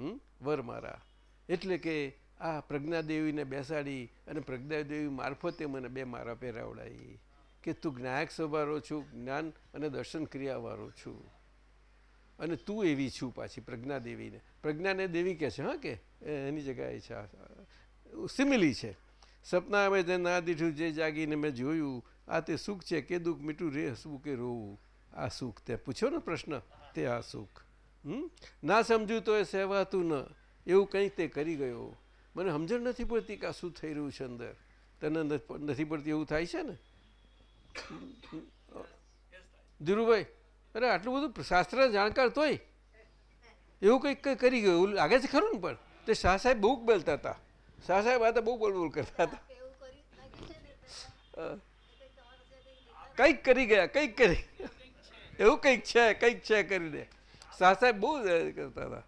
હમ? વરમારા. એટલે કે આ પ્રજ્ઞાદેવીને બેસાડી અને પ્રજ્ઞાદેવી મારફતે મને બે મારા પહેરાવડાવી કે તું જ્ઞાયક સ્વભાવરો છું, જ્ઞાન અને દર્શન ક્રિયાવાળો છું. અને તું એવી છું પાછી, પ્રજ્ઞા દેવીને. પ્રજ્ઞાને દેવી કહે છે, હા કે? એની જગ્યાએ છે સિમિલી છે. સપના આવે તે ના દીઠું જે જાગીને મેં જોયું, આ તે સુખ છે, કે દુઃખ મીઠું રે હસવું કે રોવું? આ સુખ તે. પૂછ્યો ને પ્રશ્ન, તે આ સુખ. હમ? ના સમજ્યું તો એ સહેવાતું ન. એવું કંઈક તે કરી ગયો. મને સમજણ નથી પડતી કે શું થઈ રહ્યું છે અંદર. તને નથી પડતી એવું થાય છે ને? ધીરુભાઈ, અરે આટલું બધું શાસ્ત્ર જાણકાર તોય? એવું કંઈક કંઈક કરી ગયું, એવું લાગે છે ખરું ને પણ? તે શાહ સાહેબ બહુ બોલતા હતા. શાહ સાહેબ આ તો બહુ બોલ બોલ કરતા હતા. કંઈક કરી ગયા, કંઈક કરી એવું કંઈક છે કંઈક છે કરીને શાહ સાહેબ બહુ કરતા હતા.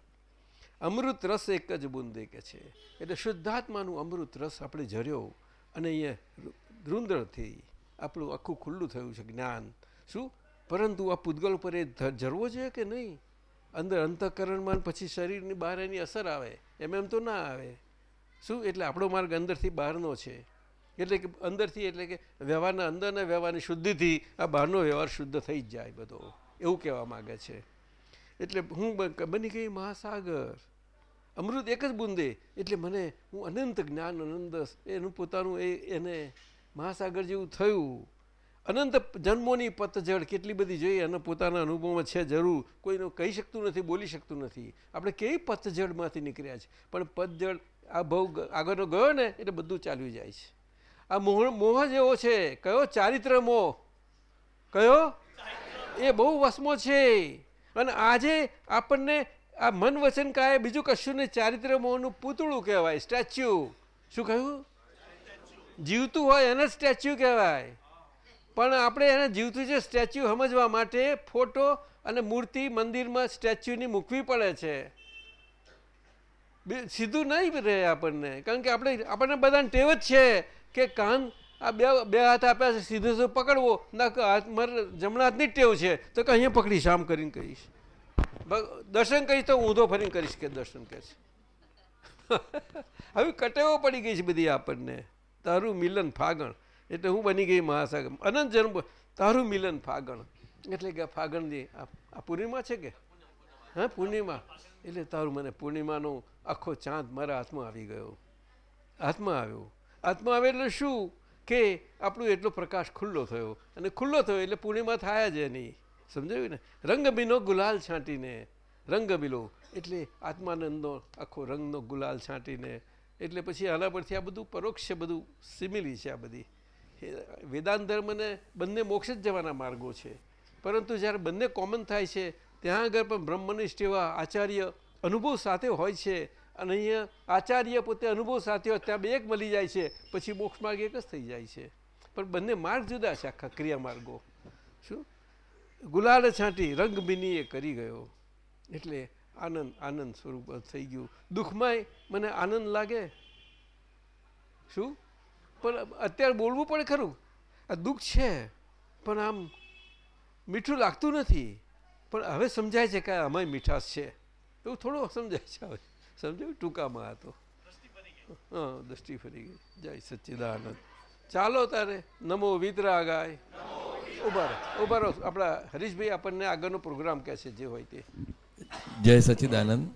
અમૃત રસ એક જ બુંદે કે છે. એટલે શુદ્ધાત્માનું અમૃત રસ આપણે ઝર્યો અને અહીંયા ધ્રુંદ્રથી આપણું આખું ખુલ્લું થયું છે જ્ઞાન. શું? પરંતુ આ પૂતગલ ઉપર એ જરવો છે કે નહીં? અંદર અંતઃકરણમાં પછી શરીરની બહાર એની અસર આવે. એમ એમ તો ના આવે. શું? એટલે આપણો માર્ગ અંદરથી બહારનો છે. એટલે કે અંદરથી એટલે કે વ્યવહારના અંદરના વ્યવહારની શુદ્ધિથી આ બહારનો વ્યવહાર શુદ્ધ થઈ જ જાય બધો. એવું કહેવા માગે છે. એટલે હું બની ગઈ મહાસાગર. અમૃત એક જ બુંદે. એટલે મને હું અનંત જ્ઞાન, અનંત એનું પોતાનું એ, એને મહાસાગર જેવું થયું. અનંત જન્મોની પતઝડ કેટલી બધી જોઈએ, અને પોતાના અનુભવમાં છે જરૂર. કોઈનો કહી શકતું નથી, બોલી શકતું નથી. આપણે કેવી પતઝડમાંથી નીકળ્યા છે? પણ પતઝડ આ ગ- આગળનો ગયો ને, એટલે બધું ચાલ્યું જાય છે. આ મોહ મોહ જેવો છે. કયો ચારિત્ર મોહ? કયો? એ બહુ વસમો છે. અને આજે આપણને આ મન વચન કાય બીજું કશું ને ચારિત્ર મોહનું પૂતળું કહેવાય, સ્ટેચ્યુ. શું કહ્યું? જીવતું હોય એને સ્ટેચ્યુ કહેવાય. પણ આપણે એને જીવતું છે સ્ટેચ્યુ સમજવા માટે ફોટો અને મૂર્તિ મંદિરમાં સ્ટેચ્યુની મૂકવી પડે છે. સીધું નહીં રહે આપણને. કારણ કે આપણે, આપણને બધાને ટેવ જ છે કે કાન આ બે બે હાથ આપ્યા છે, સીધો સીધો પકડવો. ના હાથ મારે, જમણા હાથની ટેવ છે. તો કે અહીંયા પકડીશ આમ કરીને કહીશ. દર્શન કહીશ તો ઊંધો ફરીને કરીશ કે દર્શન કહે છે હવે કટેવો પડી ગઈ છે બધી આપણને. તારું મિલન ફાગણ. એટલે હું બની ગઈ મહાસાગર. અનંત જન્મ તારું મિલન ફાગણ. એટલે કે આ ફાગણની આ પૂર્ણિમા છે કે? હા, પૂર્ણિમા. એટલે તારું મને પૂર્ણિમાનો આખો ચાંદ મારા હાથમાં આવી ગયો. હાથમાં આવ્યો. હાથમાં આવે એટલે શું? કે આપણું એટલો પ્રકાશ ખુલ્લો થયો. અને ખુલ્લો થયો એટલે પૂર્ણિમા થાય જ નહીં સમજાયું ને? રંગબીનો ગુલાલ છાંટીને. રંગબીલો. એટલે આત્માનંદનો આખો રંગનો ગુલાલ છાંટીને એટલે પછી આના પરથી આ બધું પરોક્ષ બધું સિમિલી છે આ બધી. વેદાંત ધર્મને બંને મોક્ષ જ જવાના માર્ગો છે. પરંતુ જ્યારે બંને કોમન થાય છે, ત્યાં આગળ પણ બ્રહ્મનિષ્ઠ એવા આચાર્ય અનુભવ સાથે હોય છે અને અહીંયા આચાર્ય પોતે અનુભવ સાથે હોય, ત્યાં બે એક મળી જાય છે, પછી મોક્ષ માર્ગ એક જ થઈ જાય છે. પણ બંને માર્ગ જુદા છે આખા ક્રિયા માર્ગો શું? ગુલાલ છાંટી રંગ બિનીએ કરી ગયો. એટલે આનંદ આનંદ સ્વરૂપ થઈ ગયું. દુઃખમાંય મને આનંદ લાગે. શું? પણ અત્યારે બોલવું પડે ખરું. આ દુઃખ છે પણ આમ મીઠું લાગતું નથી. પણ હવે સમજાય છે કે આમાંય મીઠાશ છે. એવું થોડું સમજાય છે હવે. સમજાયું? ટૂંકામાં આ તો. હા દ્રષ્ટિ ફરી ગઈ. જય સચ્ચિદાનંદ. ચાલો તારે. નમો વિતરા ગાય ઊભા રહો ઊભા રહો. આપણા હરીશભાઈ આપણને આગળનો પ્રોગ્રામ કહે છે જે હોય તે. જય સચિદાનંદ.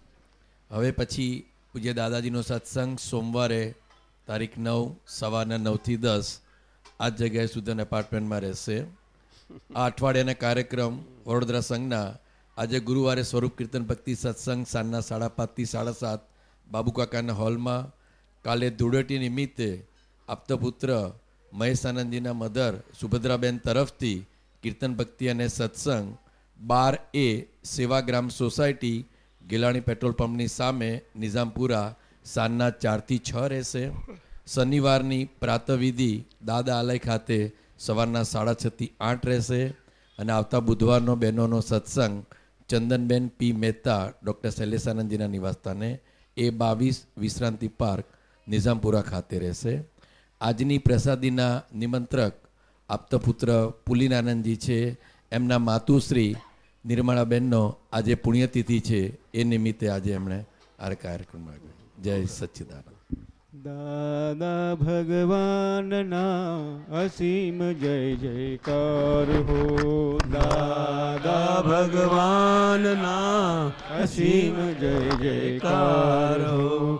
હવે પછી પૂજ્ય દાદાજીનો સત્સંગ સોમવારે તારીખ નવ, સવારના નવથી દસ. આ જગ્યાએ સુધન એપાર્ટમેન્ટમાં રહેશે. આ અઠવાડિયાના કાર્યક્રમ વડોદરા સંઘના આજે ગુરુવારે સ્વરૂપ કીર્તન ભક્તિ સત્સંગ સાંજના સાડા પાંચથી સાડા સાત બાબુ કાકાના હોલમાં. કાલે ધૂળેટી નિમિત્તે આપતપુત્ર મહેશ આનંદજીના મધર સુભદ્રાબેન તરફથી કીર્તન ભક્તિ અને સત્સંગ બાર એ સેવાગ્રામ સોસાયટી ગિલાણી પેટ્રોલ પંપની સામે નિઝામપુરા સાંજના ચારથી છ રહેશે. શનિવારની પ્રાતવિધિ દાદા આલય ખાતે સવારના સાડા છથી આઠ રહેશે અને આવતા બુધવારનો બહેનોનો સત્સંગ ચંદનબેન પી મહેતા, ડૉક્ટર શૈલેષાનંદજીના નિવાસસ્થાને એ બાવીસ વિશ્રાંતિ પાર્ક નિઝામપુરા ખાતે રહેશે. આજની પ્રસાદીના નિમંત્રક આપતપુત્ર પુલિનાનંદજી છે. એમના માતુશ્રી નિર્મળાબેનનો આજે પુણ્યતિથિ છે, એ નિમિત્તે આજે એમણે આ કાર્યક્રમ રાખ્યો જય સચ્ચિદાનંદ. દાદા ભગવાનના અસીમ જય જયકાર હો. દાદા ભગવાનના અસીમ જય જયકાર હો.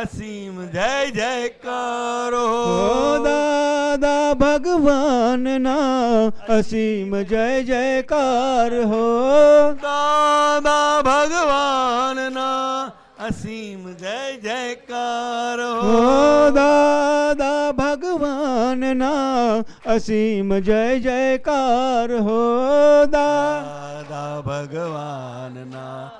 અસીમ જય જયકાર હો દાદા ભગવાનના અસીમ જય જયકાર હો દાદા ભગવાનના અસીમ જય જયકાર હો દાદા ભગવાનના અસીમ જય જયકાર હો દાદા ભગવાનના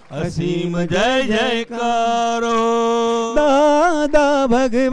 અસીમ જય જયકારો. દાદા ભગવાન.